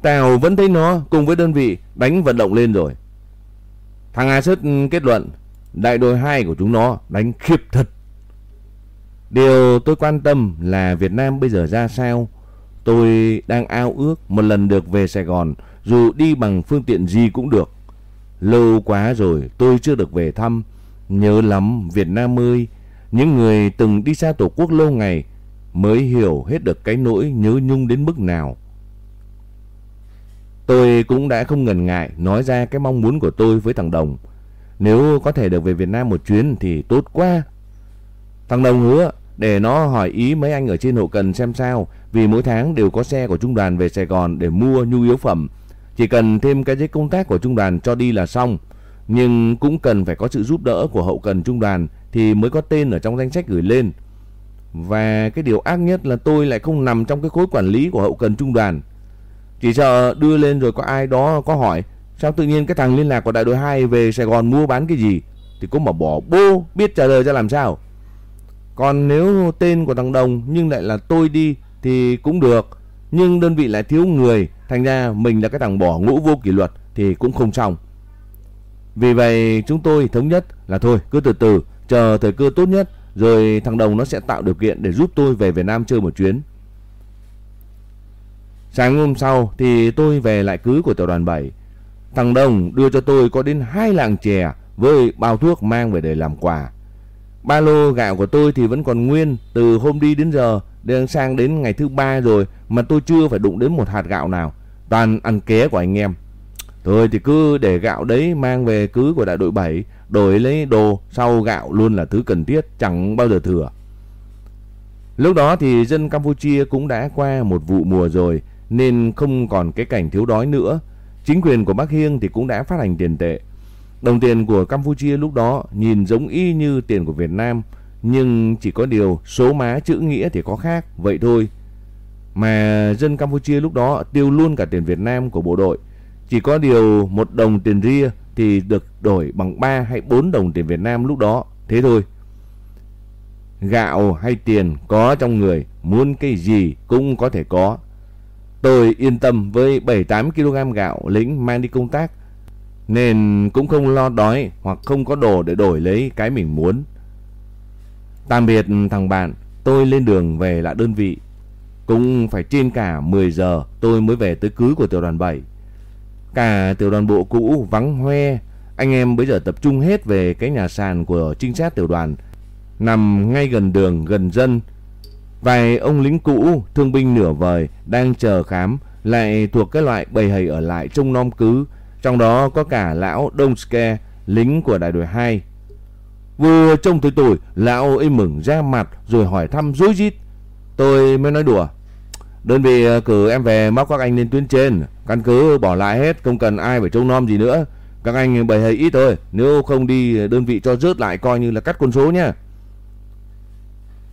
Speaker 1: Tào vẫn thấy nó cùng với đơn vị đánh vận động lên rồi. Thằng A Sứt kết luận đại đội 2 của chúng nó đánh khiếp thật. Điều tôi quan tâm là Việt Nam bây giờ ra sao. Tôi đang ao ước một lần được về Sài Gòn dù đi bằng phương tiện gì cũng được. Lâu quá rồi tôi chưa được về thăm. Nhớ lắm, Việt Nam ơi. Những người từng đi xa tổ quốc lâu ngày mới hiểu hết được cái nỗi nhớ nhung đến mức nào. Tôi cũng đã không ngần ngại nói ra cái mong muốn của tôi với thằng Đồng. Nếu có thể được về Việt Nam một chuyến thì tốt quá. Thằng Đồng hứa, để nó hỏi ý mấy anh ở trên hậu cần xem sao, vì mỗi tháng đều có xe của trung đoàn về Sài Gòn để mua nhu yếu phẩm. Chỉ cần thêm cái giấy công tác của trung đoàn cho đi là xong. Nhưng cũng cần phải có sự giúp đỡ của hậu cần trung đoàn thì mới có tên ở trong danh sách gửi lên. Và cái điều ác nhất là tôi lại không nằm trong cái khối quản lý của hậu cần trung đoàn. Chỉ sợ đưa lên rồi có ai đó có hỏi, Sao tự nhiên cái thằng liên lạc của đại đội 2 về Sài Gòn mua bán cái gì Thì cũng mà bỏ bô, biết trả lời ra làm sao Còn nếu tên của thằng Đồng nhưng lại là tôi đi thì cũng được, Nhưng đơn vị lại thiếu người, Thành ra mình là cái thằng bỏ ngũ vô kỷ luật thì cũng không xong vì vậy chúng tôi thống nhất là thôi cứ từ từ chờ thời cơ tốt nhất Rồi thằng Đồng nó sẽ tạo điều kiện để giúp tôi về Việt Nam chơi một chuyến Sáng hôm sau thì tôi về lại cứ của tiểu đoàn 7 Thằng Đồng đưa cho tôi có đến hai lạng chè với bao thuốc mang về để làm quà. Ba lô gạo của tôi thì vẫn còn nguyên từ hôm đi đến giờ, đang sang đến ngày thứ ba rồi mà tôi chưa phải đụng đến một hạt gạo nào. Toàn ăn ké của anh em. Thôi thì cứ để gạo đấy mang về cứ của đại đội 7, đổi lấy đồ sau gạo luôn là thứ cần thiết, chẳng bao giờ thừa. Lúc đó thì dân Campuchia cũng đã qua một vụ mùa rồi nên không còn cái cảnh thiếu đói nữa. Chính quyền của Bắc Hiêng thì cũng đã phát hành tiền tệ. Đồng tiền của Campuchia lúc đó nhìn giống y như tiền của Việt Nam, nhưng chỉ có điều số má chữ nghĩa thì có khác, vậy thôi. Mà dân Campuchia lúc đó tiêu luôn cả tiền Việt Nam của bộ đội. Chỉ có điều một đồng tiền ria thì được đổi bằng 3 hay 4 đồng tiền Việt Nam lúc đó, thế thôi. Gạo hay tiền có trong người, muốn cái gì cũng có thể có. Tôi yên tâm với 7-8 kg gạo lính mang đi công tác nên cũng không lo đói hoặc không có đồ để đổi lấy cái mình muốn. Tạm biệt thằng bạn, tôi lên đường về lại đơn vị. Cũng phải trên cả 10 giờ tôi mới về tới cứ của tiểu đoàn 7. Cả tiểu đoàn bộ cũ vắng hoe, anh em bây giờ tập trung hết về cái nhà sàn của trinh sát tiểu đoàn nằm ngay gần đường gần dân Vài ông lính cũ, thương binh nửa vời đang chờ khám lại thuộc cái loại bầy hầy ở lại trong nom cứ, trong đó có cả lão Donske, lính của đại đội 2. Vừa trông thấy tôi, lão ấy mừng ra mặt rồi hỏi thăm dối rít. Tôi mới nói đùa. Đơn vị ờ, cử em về móc các anh lên tuyến trên, căn cứ bỏ lại hết, không cần ai phải trông nom gì nữa. Các anh bày hầy ít thôi, nếu không đi ờ, đơn vị cho rớt lại coi như là cắt quân số nhá.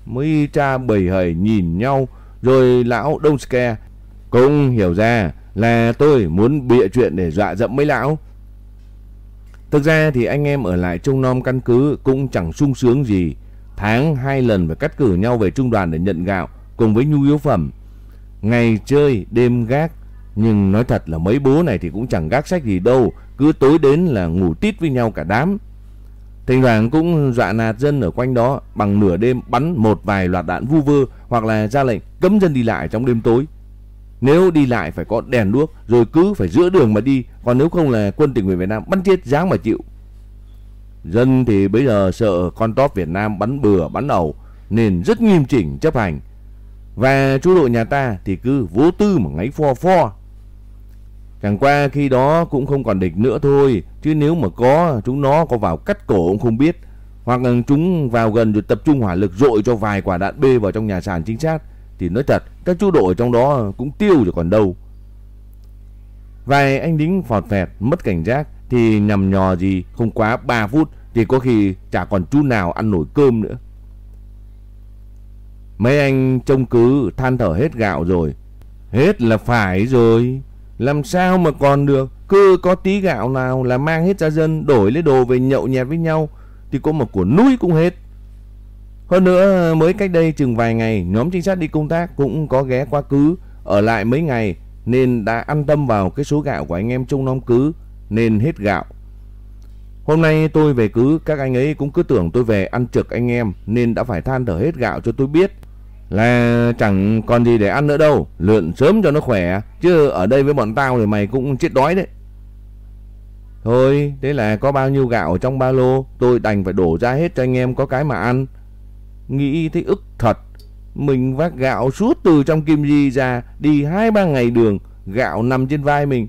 Speaker 1: Mấy cha bầy hầy nhìn nhau Rồi lão Đông Ske cũng hiểu ra là tôi muốn bịa chuyện để dọa dẫm mấy lão. Thực ra thì anh em ở lại trung nom căn cứ cũng chẳng sung sướng gì. Tháng hai lần phải cắt cử nhau về trung đoàn để nhận gạo cùng với nhu yếu phẩm. Ngày chơi, đêm gác. Nhưng nói thật là mấy bố này thì cũng chẳng gác sách gì đâu. Cứ tối đến là ngủ tít với nhau cả đám. Thỉnh thoảng cũng dọa nạt dân ở quanh đó bằng nửa đêm bắn một vài loạt đạn vu vơ hoặc là ra lệnh cấm dân đi lại trong đêm tối. Nếu đi lại phải có đèn đuốc rồi cứ phải giữa đường mà đi, còn nếu không là quân tình nguyện Việt Nam bắn chết dáng mà chịu. Dân thì bây giờ sợ con top Việt Nam bắn bừa bắn ẩu nên rất nghiêm chỉnh chấp hành. Và chú đội nhà ta thì cứ vô tư mà ngáy pho pho. Chẳng qua khi đó cũng không còn địch nữa thôi, chứ nếu mà có chúng nó có vào cắt cổ cũng không biết. Hoặc là chúng vào gần rồi tập trung hỏa lực dội cho vài quả đạn bê vào trong nhà sàn chính xác thì nói thật các chú đội trong đó cũng tiêu rồi còn đâu. Vài anh lính phọt phẹt mất cảnh giác thì nhầm nhò gì không quá 3 phút thì có khi chả còn chú nào ăn nổi cơm nữa. Mấy anh trông cứ than thở hết gạo rồi. Hết là phải rồi. Làm sao mà còn được. Cứ có tí gạo nào là mang hết ra dân, đổi lấy đồ về nhậu nhẹt với nhau. Thì có một của núi cũng hết. Hơn nữa, mới cách đây chừng vài ngày, nhóm trinh sát đi công tác cũng có ghé qua cứ ở lại mấy ngày, nên đã ăn tâm vào cái số gạo của anh em trong nom cứ, nên hết gạo. Hôm nay tôi về cứ, các anh ấy cũng cứ tưởng tôi về ăn trực anh em, nên đã phải than thở hết gạo cho tôi biết là chẳng còn gì để ăn nữa đâu, lượn sớm cho nó khỏe, chứ ở đây với bọn tao thì mày cũng chết đói đấy. Thôi, thế là có bao nhiêu gạo trong ba lô, tôi đành phải đổ ra hết cho anh em có cái mà ăn. Nghĩ thấy ức thật, mình vác gạo suốt từ trong kim di ra, đi hai ba ngày đường, gạo nằm trên vai mình.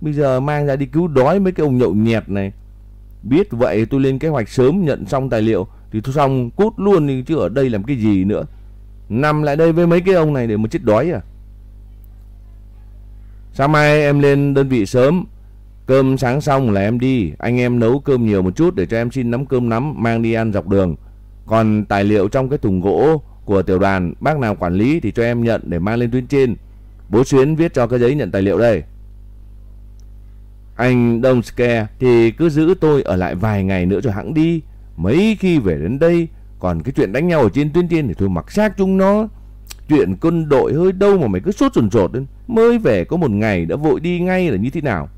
Speaker 1: Bây giờ mang ra đi cứu đói mấy cái ông nhậu nhẹt này. Biết vậy tôi lên kế hoạch sớm nhận xong tài liệu thì tôi xong cút luôn đi chứ ở đây làm cái gì nữa. Nằm lại đây với mấy cái ông này để mà chết đói à? Sáng mai em lên đơn vị sớm. Cơm sáng xong là em đi. Anh em nấu cơm nhiều một chút để cho em xin nắm cơm nắm, mang đi ăn dọc đường. Còn tài liệu trong cái thùng gỗ của tiểu đoàn, bác nào quản lý thì cho em nhận để mang lên tuyến trên. Bố Xuyến viết cho cái giấy nhận tài liệu đây. Anh Đông Scare thì cứ giữ tôi ở lại vài ngày nữa rồi hãng đi. Mấy khi về đến đây còn cái chuyện đánh nhau ở trên tuyến trên thì thôi, mặc xác chúng nó. Chuyện quân đội hơi đâu mà mày cứ sốt sồn sột lên. Mới về có một ngày đã vội đi ngay là như thế nào.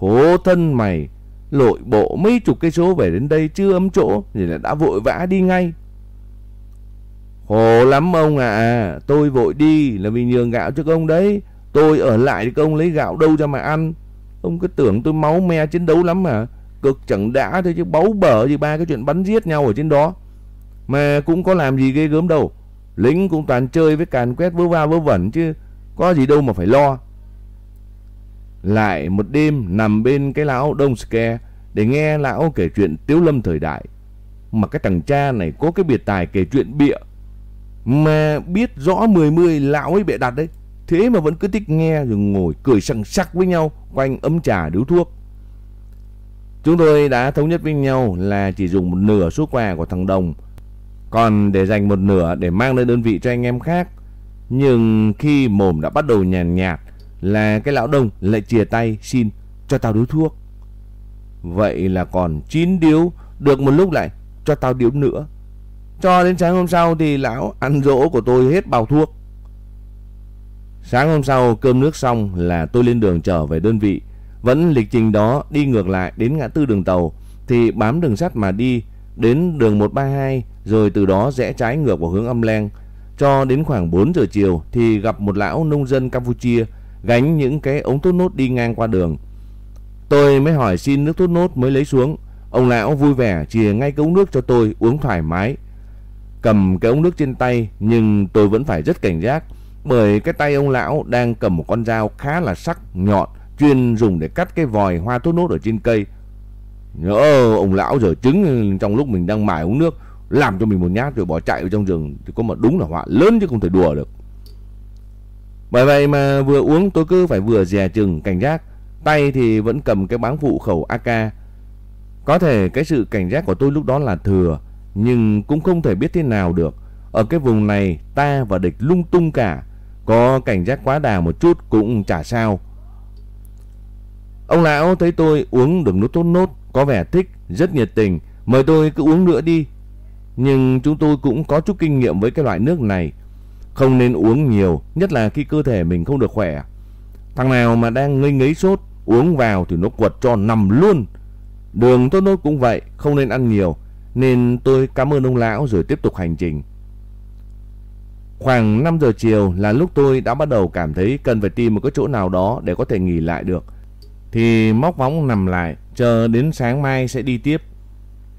Speaker 1: Khổ thân mày. Lội bộ mấy chục cây số về đến đây chưa ấm chỗ thì là đã vội vã đi ngay. Khổ lắm ông ạ. À. Tôi vội đi là vì nhường gạo cho công đấy. Tôi ở lại thì công lấy gạo đâu ra mà ăn. Ông cứ tưởng tôi máu me chiến đấu lắm mà. Cực chẳng đã thôi chứ báu bở gì ba cái chuyện bắn giết nhau ở trên đó. Mà cũng có làm gì ghê gớm đâu. Lính cũng toàn chơi với càn quét vớ va vớ vẩn chứ. Có gì đâu mà phải lo. Lại một đêm nằm bên cái lão Đông Scare để nghe lão kể chuyện Tiếu Lâm thời đại. Mà cái thằng cha này có cái biệt tài kể chuyện bịa. Mà biết rõ mười mươi lão ấy bịa đặt đấy. Thế mà vẫn cứ thích nghe rồi ngồi cười sằng sắc với nhau, quanh ấm trà điếu thuốc. Chúng tôi đã thống nhất với nhau là chỉ dùng một nửa số quà của thằng Đồng còn để dành một nửa để mang lên đơn vị cho anh em khác. Nhưng khi mồm đã bắt đầu nhàn nhạt, nhạt là cái lão đông lại chìa tay xin cho tao điếu thuốc. Vậy là còn 9 điếu, được một lúc lại cho tao điếu nữa. Cho đến sáng hôm sau thì lão ăn dỗ của tôi hết bao thuốc. Sáng hôm sau cơm nước xong là tôi lên đường trở về đơn vị. Vẫn lịch trình đó đi ngược lại đến ngã tư đường tàu thì bám đường sắt mà đi đến đường 132 rồi từ đó rẽ trái ngược vào hướng âm len. Cho đến khoảng 4 giờ chiều thì gặp một lão nông dân Campuchia gánh những cái ống thốt nốt đi ngang qua đường. Tôi mới hỏi xin nước thốt nốt mới lấy xuống. Ông lão vui vẻ chìa ngay cái ống nước cho tôi uống thoải mái. Cầm cái ống nước trên tay nhưng tôi vẫn phải rất cảnh giác bởi cái tay ông lão đang cầm một con dao khá là sắc, nhọn, chuyên dùng để cắt cái vòi hoa thốt nốt ở trên cây. Nhớ ông lão giờ trứng trong lúc mình đang mải uống nước làm cho mình một nhát rồi bỏ chạy vào trong rừng thì có mà đúng là họa lớn chứ không thể đùa được. Bởi vậy mà vừa uống tôi cứ phải vừa dè chừng cảnh giác, tay thì vẫn cầm cái báng phụ khẩu AK. Có thể cái sự cảnh giác của tôi lúc đó là thừa, nhưng cũng không thể biết thế nào được. Ở cái vùng này ta và địch lung tung cả, có cảnh giác quá đà một chút cũng chả sao. Ông lão thấy tôi uống được nốt tốt nốt, có vẻ thích, rất nhiệt tình, mời tôi cứ uống nữa đi. Nhưng chúng tôi cũng có chút kinh nghiệm với cái loại nước này. Không nên uống nhiều, nhất là khi cơ thể mình không được khỏe. Thằng nào mà đang ngây ngấy sốt, uống vào thì nó quật cho nằm luôn. Đường tốt nốt cũng vậy, không nên ăn nhiều, nên tôi cảm ơn ông lão rồi tiếp tục hành trình. Khoảng 5 giờ chiều là lúc tôi đã bắt đầu cảm thấy cần phải tìm một cái chỗ nào đó để có thể nghỉ lại được. Thì móc võng nằm lại, chờ đến sáng mai sẽ đi tiếp.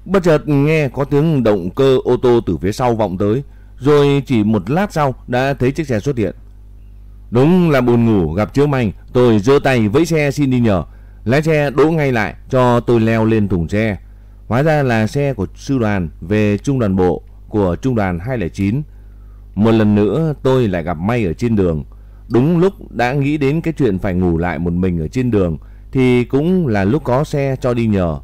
Speaker 1: Bất chợt nghe có tiếng động cơ ô tô từ phía sau vọng tới, rồi chỉ một lát sau đã thấy chiếc xe xuất hiện. Đúng là buồn ngủ gặp chiếu manh, tôi giơ tay vẫy xe xin đi nhờ. Lái xe đỗ ngay lại cho tôi leo lên thùng xe. Hóa ra là xe của sư đoàn về trung đoàn bộ của trung đoàn 209. Một lần nữa tôi lại gặp may ở trên đường. Đúng lúc đã nghĩ đến cái chuyện phải ngủ lại một mình ở trên đường thì cũng là lúc có xe cho đi nhờ.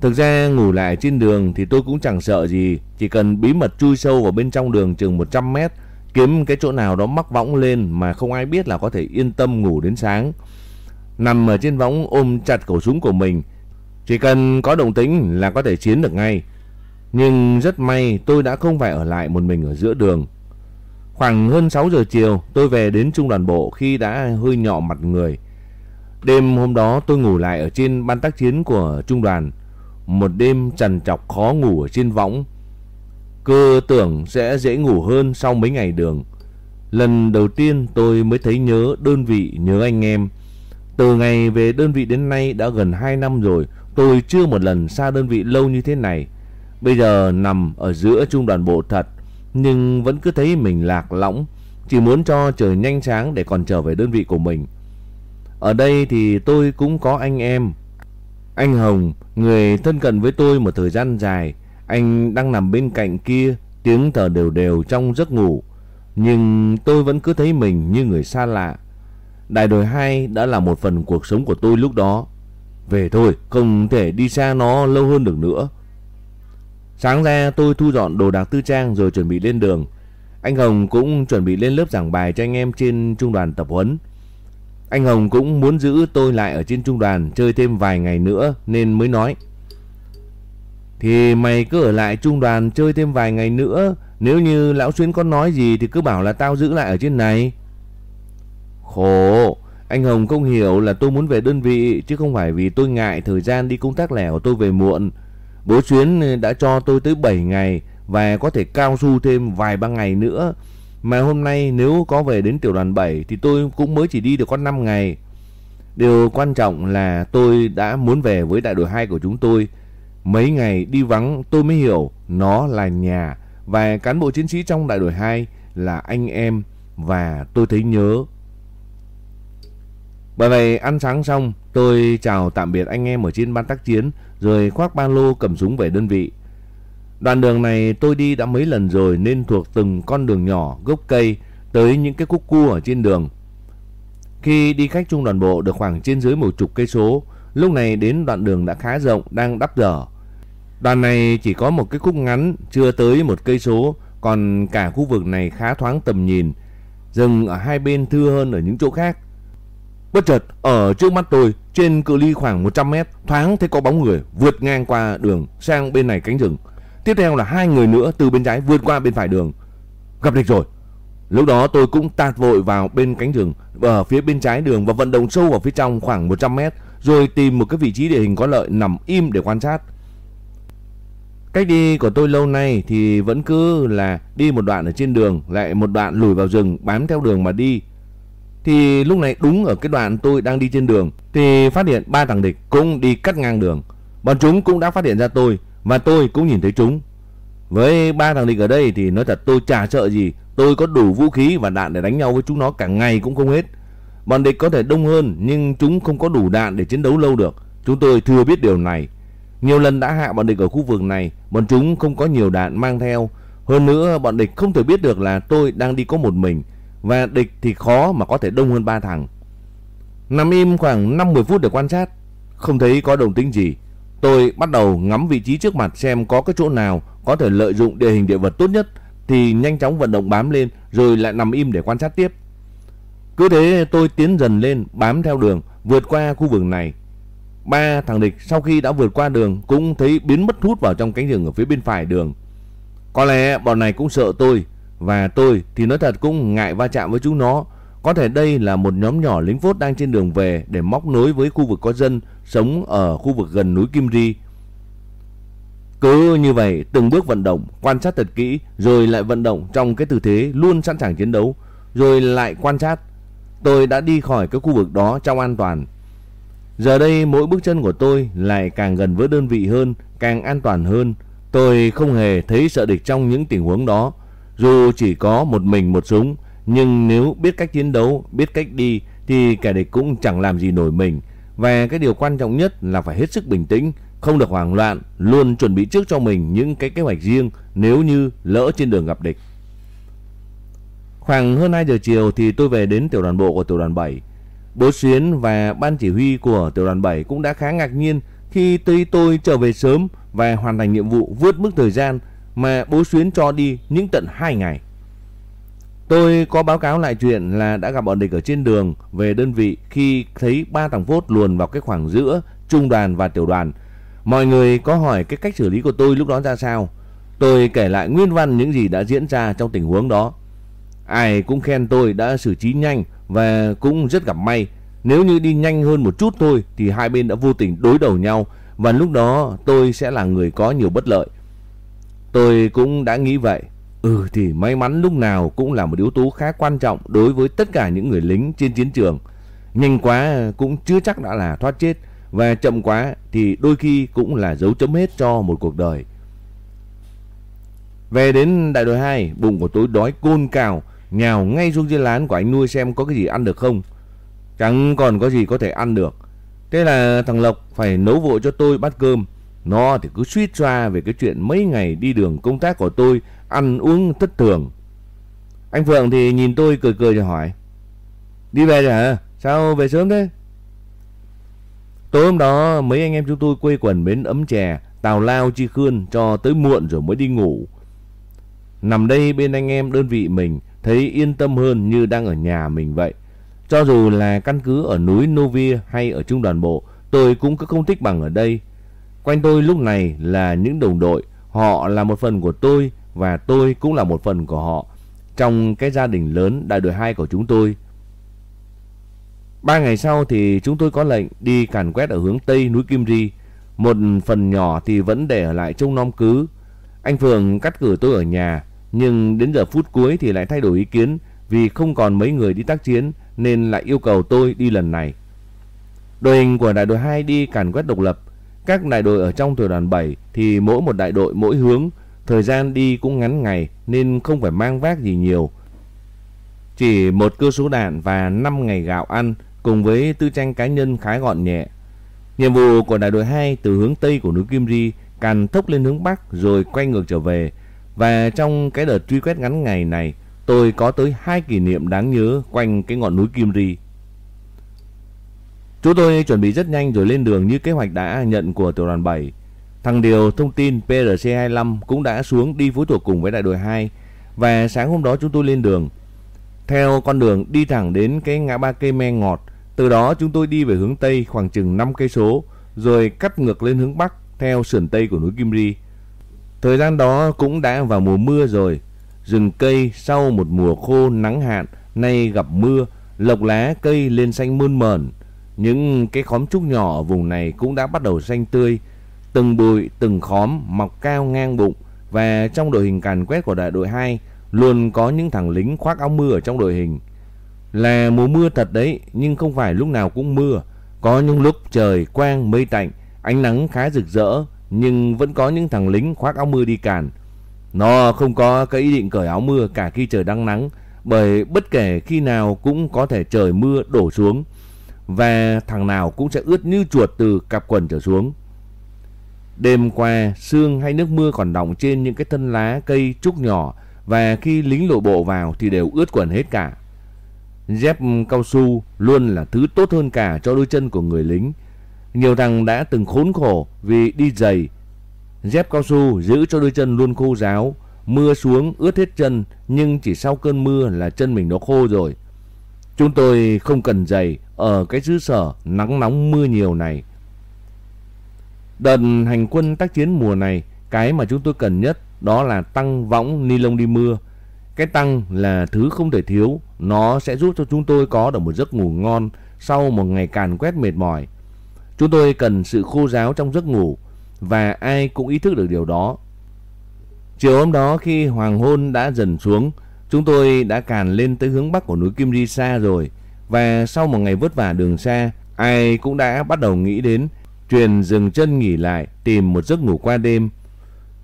Speaker 1: Thực ra ngủ lại trên đường thì tôi cũng chẳng sợ gì, chỉ cần bí mật chui sâu vào bên trong đường chừng 100 mét, kiếm cái chỗ nào đó mắc võng lên mà không ai biết là có thể yên tâm ngủ đến sáng. Nằm ở trên võng ôm chặt khẩu súng của mình, chỉ cần có động tĩnh là có thể chiến được ngay. Nhưng rất may tôi đã không phải ở lại một mình ở giữa đường. Khoảng hơn 6 giờ chiều tôi về đến trung đoàn bộ khi đã hơi nhọ mặt người. Đêm hôm đó tôi ngủ lại ở trên ban tác chiến của trung đoàn. Một đêm trằn trọc khó ngủ ở trên võng. Cơ tưởng sẽ dễ ngủ hơn sau mấy ngày đường. Lần đầu tiên tôi mới thấy nhớ đơn vị, nhớ anh em. Từ ngày về đơn vị đến nay đã gần 2 năm rồi, tôi chưa một lần xa đơn vị lâu như thế này. Bây giờ nằm ở giữa trung đoàn bộ thật, nhưng vẫn cứ thấy mình lạc lõng, chỉ muốn cho trời nhanh sáng để còn trở về đơn vị của mình. Ở đây thì tôi cũng có anh em. Anh Hồng, người thân cận với tôi một thời gian dài, anh đang nằm bên cạnh kia, tiếng thở đều đều trong giấc ngủ. Nhưng tôi vẫn cứ thấy mình như người xa lạ. Đại đội 2 đã là một phần cuộc sống của tôi lúc đó. Về thôi, không thể đi xa nó lâu hơn được nữa. Sáng ra tôi thu dọn đồ đạc tư trang rồi chuẩn bị lên đường. Anh Hồng cũng chuẩn bị lên lớp giảng bài cho anh em trên trung đoàn tập huấn. Anh Hồng cũng muốn giữ tôi lại ở trên trung đoàn chơi thêm vài ngày nữa nên mới nói. Thì mày cứ ở lại trung đoàn chơi thêm vài ngày nữa. Nếu như lão xuyến có nói gì thì cứ bảo là tao giữ lại ở trên này. Khổ, anh Hồng không hiểu là tôi muốn về đơn vị chứ không phải vì tôi ngại thời gian đi công tác lẻ của tôi về muộn. Bố Xuyến đã cho tôi tới 7 ngày và có thể cao su thêm vài ba ngày nữa. Mà hôm nay nếu có về đến tiểu đoàn 7 thì tôi cũng mới chỉ đi được có 5 ngày. Điều quan trọng là tôi đã muốn về với đại đội 2 của chúng tôi. Mấy ngày đi vắng tôi mới hiểu nó là nhà và cán bộ chiến sĩ trong đại đội 2 là anh em và tôi thấy nhớ. Bởi vậy, ăn sáng xong, tôi chào tạm biệt anh em ở trên ban tác chiến, rồi khoác ba lô cầm súng về đơn vị. Đoạn đường này tôi đi đã mấy lần rồi nên thuộc từng con đường nhỏ, gốc cây tới những cái khúc cua ở trên đường. Khi đi khách trung đoàn bộ được khoảng trên dưới một chục cây số, lúc này đến đoạn đường đã khá rộng đang đắp dở. Đoạn này chỉ có một cái khúc ngắn chưa tới một cây số, còn cả khu vực này khá thoáng tầm nhìn. Rừng ở hai bên thưa hơn ở những chỗ khác. Bất chợt ở trước mắt tôi trên cự ly khoảng 100 mét thoáng thấy có bóng người vượt ngang qua đường sang bên này cánh rừng. Tiếp theo là hai người nữa từ bên trái vượt qua bên phải đường. Gặp địch rồi. Lúc đó tôi cũng tạt vội vào bên cánh rừng, ở phía bên trái đường và vận động sâu vào phía trong khoảng 100 mét, rồi tìm một cái vị trí địa hình có lợi nằm im để quan sát. Cách đi của tôi lâu nay thì vẫn cứ là đi một đoạn ở trên đường, lại một đoạn lùi vào rừng, bám theo đường mà đi thì lúc này đúng ở cái đoạn tôi đang đi trên đường, thì phát hiện ba thằng địch cũng đi cắt ngang đường. Bọn chúng cũng đã phát hiện ra tôi và tôi cũng nhìn thấy chúng. Với ba thằng địch ở đây thì nói thật tôi chả sợ gì, tôi có đủ vũ khí và đạn để đánh nhau với chúng nó cả ngày cũng không hết. Bọn địch có thể đông hơn nhưng chúng không có đủ đạn để chiến đấu lâu được. Chúng tôi thừa biết điều này. Nhiều lần đã hạ bọn địch ở khu vực này, bọn chúng không có nhiều đạn mang theo. Hơn nữa bọn địch không thể biết được là tôi đang đi có một mình và địch thì khó mà có thể đông hơn ba thằng. Nằm im khoảng 5-10 phút để quan sát, không thấy có đồng tính gì. Tôi bắt đầu ngắm vị trí trước mặt xem có cái chỗ nào có thể lợi dụng địa hình địa vật tốt nhất, thì nhanh chóng vận động bám lên, rồi lại nằm im để quan sát tiếp. Cứ thế tôi tiến dần lên, bám theo đường, vượt qua khu vực này. Ba thằng địch sau khi đã vượt qua đường cũng thấy biến mất hút vào trong cánh rừng ở phía bên phải đường. Có lẽ bọn này cũng sợ tôi, và tôi thì nói thật cũng ngại va chạm với chúng nó. Có thể đây là một nhóm nhỏ lính phốt đang trên đường về để móc nối với khu vực có dân sống ở khu vực gần núi Kim Ri. Cứ như vậy, từng bước vận động, quan sát thật kỹ, rồi lại vận động trong cái tư thế luôn sẵn sàng chiến đấu, rồi lại quan sát. Tôi đã đi khỏi cái khu vực đó trong an toàn. Giờ đây mỗi bước chân của tôi lại càng gần với đơn vị hơn, càng an toàn hơn. Tôi không hề thấy sợ địch trong những tình huống đó. Dù chỉ có một mình một súng, nhưng nếu biết cách chiến đấu, biết cách đi thì kẻ địch cũng chẳng làm gì nổi mình. Và cái điều quan trọng nhất là phải hết sức bình tĩnh, không được hoảng loạn, luôn chuẩn bị trước cho mình những cái kế hoạch riêng nếu như lỡ trên đường gặp địch. Khoảng hơn 2 giờ chiều thì tôi về đến tiểu đoàn bộ của tiểu đoàn 7. Bố Xuyến và ban chỉ huy của tiểu đoàn 7 cũng đã khá ngạc nhiên khi tuy tôi trở về sớm và hoàn thành nhiệm vụ vượt mức thời gian mà bố Xuyến cho đi những tận 2 ngày. Tôi có báo cáo lại chuyện là đã gặp bọn địch ở trên đường về đơn vị khi thấy ba thằng phốt luồn vào cái khoảng giữa trung đoàn và tiểu đoàn. Mọi người có hỏi cái cách xử lý của tôi lúc đó ra sao. Tôi kể lại nguyên văn những gì đã diễn ra trong tình huống đó. Ai cũng khen tôi đã xử trí nhanh và cũng rất gặp may. Nếu như đi nhanh hơn một chút thôi thì hai bên đã vô tình đối đầu nhau và lúc đó tôi sẽ là người có nhiều bất lợi. Tôi cũng đã nghĩ vậy. Ừ thì may mắn lúc nào cũng là một yếu tố khá quan trọng đối với tất cả những người lính trên chiến trường. Nhanh quá cũng chưa chắc đã là thoát chết và chậm quá thì đôi khi cũng là dấu chấm hết cho một cuộc đời. Về đến đại đội 2, bụng của tôi đói côn cào, nhào ngay xuống dưới lán của anh nuôi xem có cái gì ăn được không. Chẳng còn có gì có thể ăn được. Thế là thằng Lộc phải nấu vội cho tôi bát cơm. Nó thì cứ suýt xoa về cái chuyện mấy ngày đi đường công tác của tôi ăn uống thất thường. Anh Phượng thì nhìn tôi cười cười rồi hỏi. Đi về rồi hả? Sao về sớm thế? Tối hôm đó mấy anh em chúng tôi quây quần bến ấm chè, tào lao chi khươn cho tới muộn rồi mới đi ngủ. Nằm đây bên anh em đơn vị mình thấy yên tâm hơn như đang ở nhà mình vậy. Cho dù là căn cứ ở núi Novia hay ở trung đoàn bộ, tôi cũng cứ không thích bằng ở đây. Quanh tôi lúc này là những đồng đội, họ là một phần của tôi và tôi cũng là một phần của họ trong cái gia đình lớn đại đội 2 của chúng tôi. Ba ngày sau thì chúng tôi có lệnh đi càn quét ở hướng Tây núi Kim Ri. Một phần nhỏ thì vẫn để ở lại trông nom cứ. Anh Phường cắt cử tôi ở nhà, nhưng đến giờ phút cuối thì lại thay đổi ý kiến vì không còn mấy người đi tác chiến nên lại yêu cầu tôi đi lần này. Đội hình của đại đội 2 đi càn quét độc lập. Các đại đội ở trong tiểu đoàn 7 thì mỗi một đại đội mỗi hướng, thời gian đi cũng ngắn ngày nên không phải mang vác gì nhiều. Chỉ một cơ số đạn và 5 ngày gạo ăn cùng với tư tranh cá nhân khá gọn nhẹ. Nhiệm vụ của đại đội 2 từ hướng Tây của núi Kim Ri càn thốc lên hướng Bắc rồi quay ngược trở về. Và trong cái đợt truy quét ngắn ngày này, tôi có tới hai kỷ niệm đáng nhớ quanh cái ngọn núi Kim Ri. Chúng tôi chuẩn bị rất nhanh rồi lên đường như kế hoạch đã nhận của tiểu đoàn 7. Thằng Điều thông tin PRC-25 cũng đã xuống đi phối thuộc cùng với đại đội 2 và sáng hôm đó chúng tôi lên đường. Theo con đường đi thẳng đến cái ngã ba cây me ngọt từ đó chúng tôi đi về hướng Tây khoảng chừng 5 cây số, rồi cắt ngược lên hướng Bắc theo sườn Tây của núi Kim Ri. Thời gian đó cũng đã vào mùa mưa rồi, rừng cây sau một mùa khô nắng hạn nay gặp mưa, lộc lá cây lên xanh mơn mởn. Những cái khóm trúc nhỏ ở vùng này cũng đã bắt đầu xanh tươi, từng bụi, từng khóm mọc cao ngang bụng và trong đội hình càn quét của đại đội 2 luôn có những thằng lính khoác áo mưa ở trong đội hình. Là mùa mưa thật đấy, nhưng không phải lúc nào cũng mưa. Có những lúc trời quang mây tạnh, ánh nắng khá rực rỡ, nhưng vẫn có những thằng lính khoác áo mưa đi càn. Nó không có cái ý định cởi áo mưa cả khi trời đang nắng, bởi bất kể khi nào cũng có thể trời mưa đổ xuống và thằng nào cũng sẽ ướt như chuột từ cặp quần trở xuống. Đêm qua, sương hay nước mưa còn đọng trên những cái thân lá cây trúc nhỏ và khi lính lộ bộ vào thì đều ướt quần hết cả. Dép cao su luôn là thứ tốt hơn cả cho đôi chân của người lính. Nhiều thằng đã từng khốn khổ vì đi giày. Dép cao su giữ cho đôi chân luôn khô ráo. Mưa xuống ướt hết chân nhưng chỉ sau cơn mưa là chân mình nó khô rồi. Chúng tôi không cần giày ở cái xứ sở nắng nóng mưa nhiều này. Đợt hành quân tác chiến mùa này, cái mà chúng tôi cần nhất đó là tăng võng ni lông đi mưa. Cái tăng là thứ không thể thiếu, Nó sẽ giúp cho chúng tôi có được một giấc ngủ ngon sau một ngày càn quét mệt mỏi. Chúng tôi cần sự khô ráo trong giấc ngủ và ai cũng ý thức được điều đó. Chiều hôm đó khi hoàng hôn đã dần xuống, chúng tôi đã càn lên tới hướng bắc của núi Kim Ri Sa rồi và sau một ngày vất vả đường xa, ai cũng đã bắt đầu nghĩ đến truyền dừng chân nghỉ lại tìm một giấc ngủ qua đêm.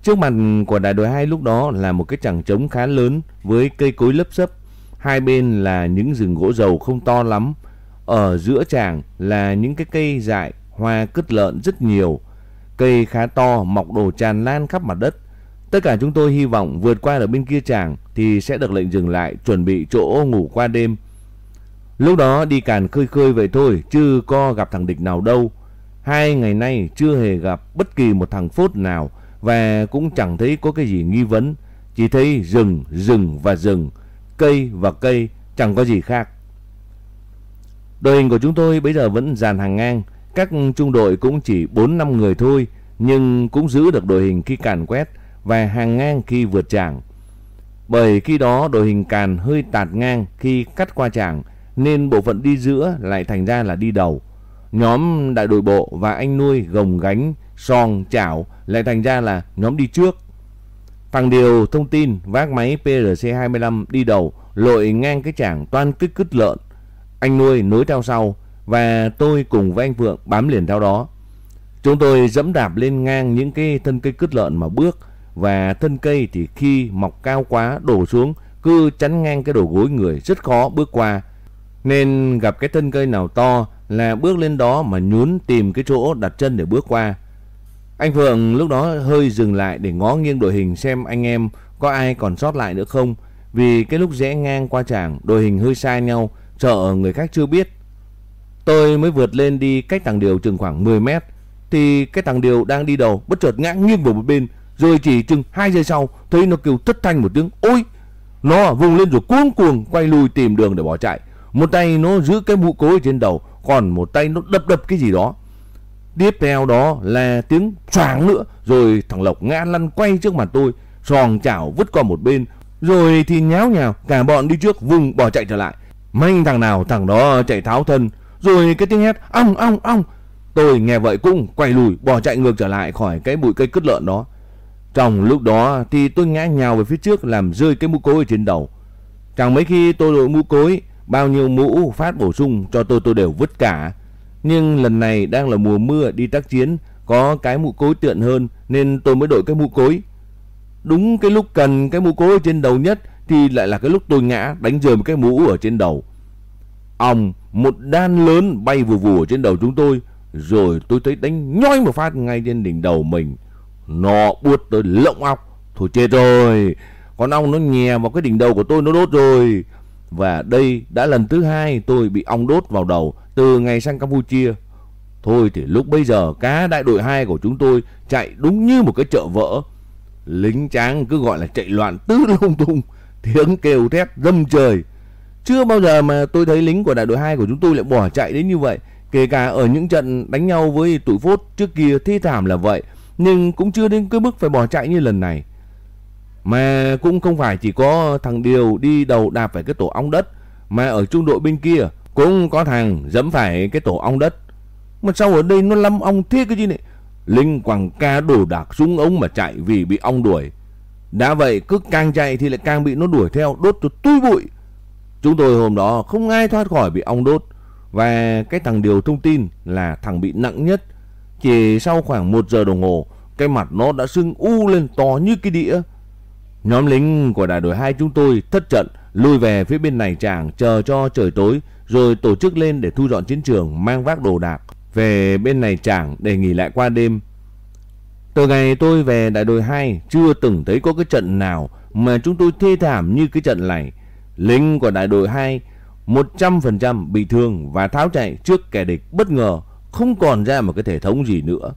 Speaker 1: Trước mặt của đại đội 2 lúc đó là một cái chẳng trống khá lớn với cây cối lấp xấp. Hai bên là những rừng gỗ dầu không to lắm. Ở giữa tràng là những cái cây dại, hoa cứt lợn rất nhiều. Cây khá to mọc đổ tràn lan khắp mặt đất. Tất cả chúng tôi hy vọng vượt qua được bên kia tràng thì sẽ được lệnh dừng lại chuẩn bị chỗ ngủ qua đêm. Lúc đó đi càn khơi khơi vậy thôi chứ có gặp thằng địch nào đâu. Hai ngày nay chưa hề gặp bất kỳ một thằng phốt nào và cũng chẳng thấy có cái gì nghi vấn. Chỉ thấy rừng, rừng và rừng, cây và cây, chẳng có gì khác. Đội hình của chúng tôi bây giờ vẫn dàn hàng ngang. Các trung đội cũng chỉ 4-5 người thôi, nhưng cũng giữ được đội hình khi càn quét và hàng ngang khi vượt trảng. Bởi khi đó đội hình càn hơi tạt ngang khi cắt qua trảng, nên bộ phận đi giữa lại thành ra là đi đầu. Nhóm đại đội bộ và anh nuôi gồng gánh, song, chảo lại thành ra là nhóm đi trước. Thằng Điều thông tin vác máy PRC-25 đi đầu lội ngang cái chảng toan kích cứt lợn. Anh nuôi nối theo sau và tôi cùng với anh Vượng bám liền theo đó. Chúng tôi dẫm đạp lên ngang những cái thân cây cứt lợn mà bước và thân cây thì khi mọc cao quá đổ xuống cứ chắn ngang cái đầu gối người rất khó bước qua. Nên gặp cái thân cây nào to là bước lên đó mà nhún tìm cái chỗ đặt chân để bước qua. Anh Phượng lúc đó hơi dừng lại để ngó nghiêng đội hình xem anh em có ai còn sót lại nữa không. Vì cái lúc rẽ ngang qua tràng đội hình hơi sai nhau, sợ người khác chưa biết. Tôi mới vượt lên đi cách thằng Điều chừng khoảng 10 mét. Thì cái thằng Điều đang đi đầu bất chợt ngã nghiêng vào một bên. Rồi chỉ chừng 2 giây sau thấy nó kêu thất thanh một tiếng ôi. Nó vùng lên rồi cuống cuồng quay lui tìm đường để bỏ chạy. Một tay nó giữ cái mũ cối trên đầu, còn một tay nó đập đập cái gì đó. Tiếp theo đó là tiếng choáng nữa, rồi thằng Lộc ngã lăn quay trước mặt tôi, sòng chảo vứt qua một bên, rồi thì nháo nhào, cả bọn đi trước vùng bỏ chạy trở lại. Manh thằng nào thằng đó chạy tháo thân, rồi cái tiếng hét ong ong ong. Tôi nghe vậy cũng quay lùi bỏ chạy ngược trở lại khỏi cái bụi cây cứt lợn đó. Trong lúc đó thì tôi ngã nhào về phía trước làm rơi cái mũ cối ở trên đầu. Chẳng mấy khi tôi đội mũ cối Bao nhiêu mũ phát bổ sung cho tôi tôi đều vứt cả. Nhưng lần này đang là mùa mưa đi tác chiến, có cái mũ cối tiện hơn nên tôi mới đổi cái mũ cối. Đúng cái lúc cần cái mũ cối trên đầu nhất thì lại là cái lúc tôi ngã đánh rơi một cái mũ ở trên đầu. Ong, một đan lớn bay vù vù ở trên đầu chúng tôi, rồi tôi thấy đánh nhói một phát ngay trên đỉnh đầu mình. Nó buốt tới lộng óc. Thôi chết rồi, con ong nó nhè vào cái đỉnh đầu của tôi nó đốt rồi. Và đây đã lần thứ hai tôi bị ong đốt vào đầu từ ngày sang Campuchia. Thôi thì lúc bây giờ cá đại đội 2 của chúng tôi chạy đúng như một cái chợ vỡ. Lính tráng cứ gọi là chạy loạn tứ lung tung, tiếng kêu thét dâm trời. Chưa bao giờ mà tôi thấy lính của đại đội 2 của chúng tôi lại bỏ chạy đến như vậy. Kể cả ở những trận đánh nhau với tụi phốt trước kia thi thảm là vậy. Nhưng cũng chưa đến cái mức phải bỏ chạy như lần này. Mà cũng không phải chỉ có thằng Điều đi đầu đạp phải cái tổ ong đất, Mà ở trung đội bên kia cũng có thằng dẫm phải cái tổ ong đất. Mà sao ở đây nó lâm ong thế cái gì này? Linh quẳng ca đổ đạc xuống ống mà chạy vì bị ong đuổi. Đã vậy cứ càng chạy thì lại càng bị nó đuổi theo, đốt cho tui bụi. Chúng tôi hôm đó không ai thoát khỏi bị ong đốt. Và cái thằng Điều thông tin là thằng bị nặng nhất. Chỉ sau khoảng 1 giờ đồng hồ, Cái mặt nó đã sưng u lên to như cái đĩa. Nhóm lính của đại đội 2 chúng tôi thất trận lui về phía bên này tràng, chờ cho trời tối, rồi tổ chức lên để thu dọn chiến trường, mang vác đồ đạc về bên này tràng để nghỉ lại qua đêm. Từ ngày tôi về đại đội 2 chưa từng thấy có cái trận nào mà chúng tôi thê thảm như cái trận này. Lính của đại đội 2 100% bị thương và tháo chạy trước kẻ địch bất ngờ, không còn ra một cái thể thống gì nữa.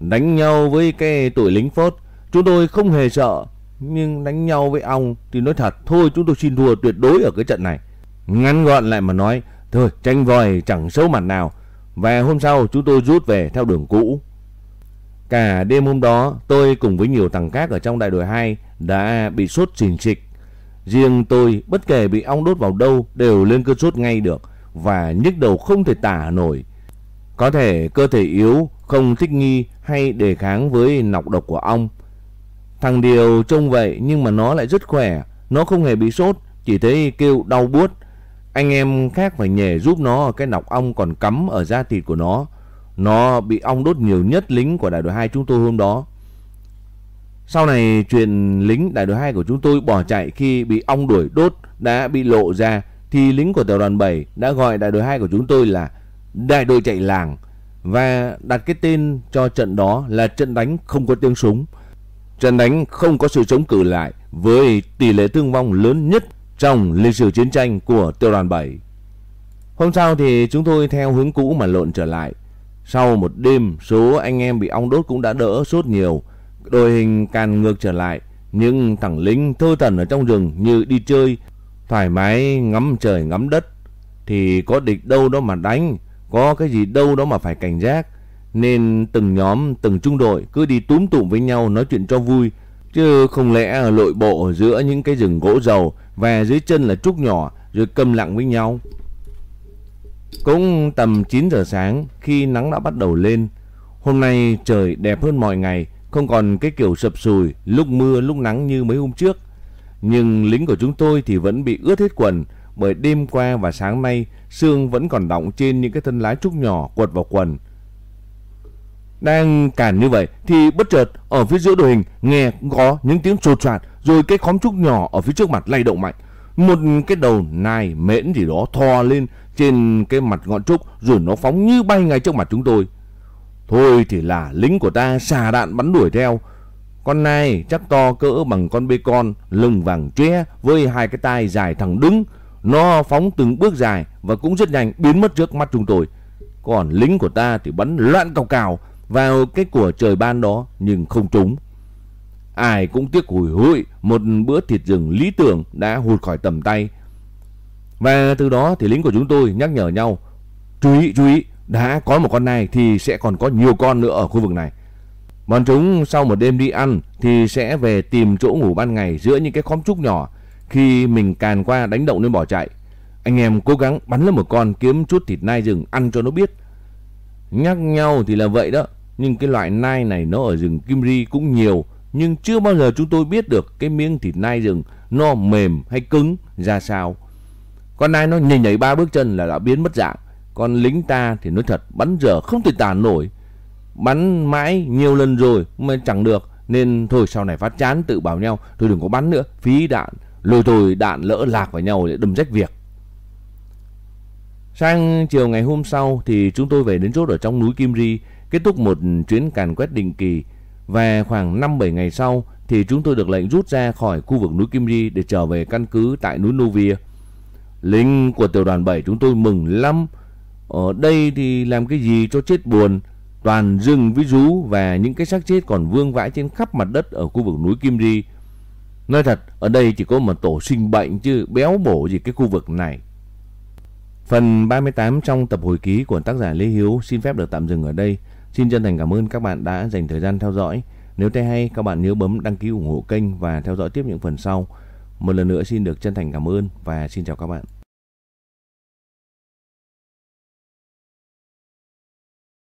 Speaker 1: Đánh nhau với cái tuổi lính phốt, chúng tôi không hề sợ nhưng đánh nhau với ong thì nói thật thôi chúng tôi xin thua tuyệt đối ở cái trận này. Ngắn gọn lại mà nói, thôi tranh vòi chẳng xấu mặt nào. Và hôm sau chúng tôi rút về theo đường cũ. Cả đêm hôm đó tôi cùng với nhiều thằng khác ở trong đại đội 2 đã bị sốt xình xịch. Riêng tôi bất kể bị ong đốt vào đâu đều lên cơn sốt ngay được và nhức đầu không thể tả nổi. Có thể cơ thể yếu, không thích nghi hay đề kháng với nọc độc của ong. Thằng Điều trông vậy nhưng mà nó lại rất khỏe, nó không hề bị sốt, chỉ thấy kêu đau buốt. Anh em khác phải nhề giúp nó cái nọc ong còn cắm ở da thịt của nó. Nó bị ong đốt nhiều nhất lính của đại đội 2 chúng tôi hôm đó. Sau này chuyện lính đại đội 2 của chúng tôi bỏ chạy khi bị ong đuổi đốt đã bị lộ ra thì lính của tiểu đoàn 7 đã gọi đại đội 2 của chúng tôi là đại đội chạy làng và đặt cái tên cho trận đó là trận đánh không có tiếng súng. Trận đánh không có sự chống cự lại với tỷ lệ thương vong lớn nhất trong lịch sử chiến tranh của tiểu đoàn 7. Hôm sau thì chúng tôi theo hướng cũ mà lộn trở lại. Sau một đêm, số anh em bị ong đốt cũng đã đỡ sốt nhiều. Đội hình càn ngược trở lại, nhưng thằng lính thơ thần ở trong rừng như đi chơi, thoải mái ngắm trời ngắm đất. Thì có địch đâu đó mà đánh, có cái gì đâu đó mà phải cảnh giác. Nên từng nhóm, từng trung đội cứ đi túm tụm với nhau nói chuyện cho vui. Chứ không lẽ lội bộ giữa những cái rừng gỗ dầu và dưới chân là trúc nhỏ rồi câm lặng với nhau. Cũng tầm 9 giờ sáng khi nắng đã bắt đầu lên. Hôm nay trời đẹp hơn mọi ngày, không còn cái kiểu sập sùi, lúc mưa lúc nắng như mấy hôm trước. Nhưng lính của chúng tôi thì vẫn bị ướt hết quần bởi đêm qua và sáng nay sương vẫn còn đọng trên những cái thân lá trúc nhỏ quật vào quần. Đang cản như vậy thì bất chợt ở phía giữa đội hình nghe có những tiếng sột soạt rồi cái khóm trúc nhỏ ở phía trước mặt lay động mạnh. Một cái đầu nai mễn gì đó thò lên trên cái mặt ngọn trúc rồi nó phóng như bay ngay trước mặt chúng tôi. Thôi thì là lính của ta xà đạn bắn đuổi theo. Con nai chắc to cỡ bằng con bê con, lưng vàng tre với hai cái tai dài thẳng đứng. Nó phóng từng bước dài và cũng rất nhanh biến mất trước mắt chúng tôi. Còn lính của ta thì bắn loạn cào cào vào cái của trời ban đó nhưng không trúng. Ai cũng tiếc hủi hụi một bữa thịt rừng lý tưởng đã hụt khỏi tầm tay. Và từ đó thì lính của chúng tôi nhắc nhở nhau Chú ý, chú ý, đã có một con này thì sẽ còn có nhiều con nữa ở khu vực này. Bọn chúng sau một đêm đi ăn thì sẽ về tìm chỗ ngủ ban ngày giữa những cái khóm trúc nhỏ. Khi mình càn qua đánh động nên bỏ chạy. Anh em cố gắng bắn lên một con kiếm chút thịt nai rừng ăn cho nó biết. Nhắc nhau thì là vậy đó. Nhưng cái loại nai này nó ở rừng Kim Ri cũng nhiều. Nhưng chưa bao giờ chúng tôi biết được cái miếng thịt nai rừng nó mềm hay cứng ra sao. Con nai nó nhảy nhảy ba bước chân là đã biến mất dạng. Còn lính ta thì nói thật bắn giờ không thể tàn nổi. Bắn mãi nhiều lần rồi mà chẳng được. Nên thôi sau này phát chán tự bảo nhau Thôi đừng có bắn nữa, phí đạn Lôi tôi đạn lỡ lạc vào nhau để đâm rách việc Sang chiều ngày hôm sau thì chúng tôi về đến chốt ở trong núi Kim Ri, kết thúc một chuyến càn quét định kỳ và khoảng 5-7 ngày sau thì chúng tôi được lệnh rút ra khỏi khu vực núi Kim Ri để trở về căn cứ tại núi Novia. Lính của tiểu đoàn 7 chúng tôi mừng lắm. Ở đây thì làm cái gì cho chết buồn, toàn rừng với rú và những cái xác chết còn vương vãi trên khắp mặt đất ở khu vực núi Kim Ri. Nói thật, ở đây chỉ có một tổ sinh bệnh chứ béo bổ gì cái khu vực này. Phần 38 trong tập hồi ký của tác giả Lê Hiếu xin phép được tạm dừng ở đây. Xin chân thành cảm ơn các bạn đã dành thời gian theo dõi. Nếu thấy hay, các bạn nhớ bấm đăng ký ủng hộ kênh và theo dõi tiếp những phần sau. Một lần nữa xin được chân thành cảm ơn và xin chào các bạn.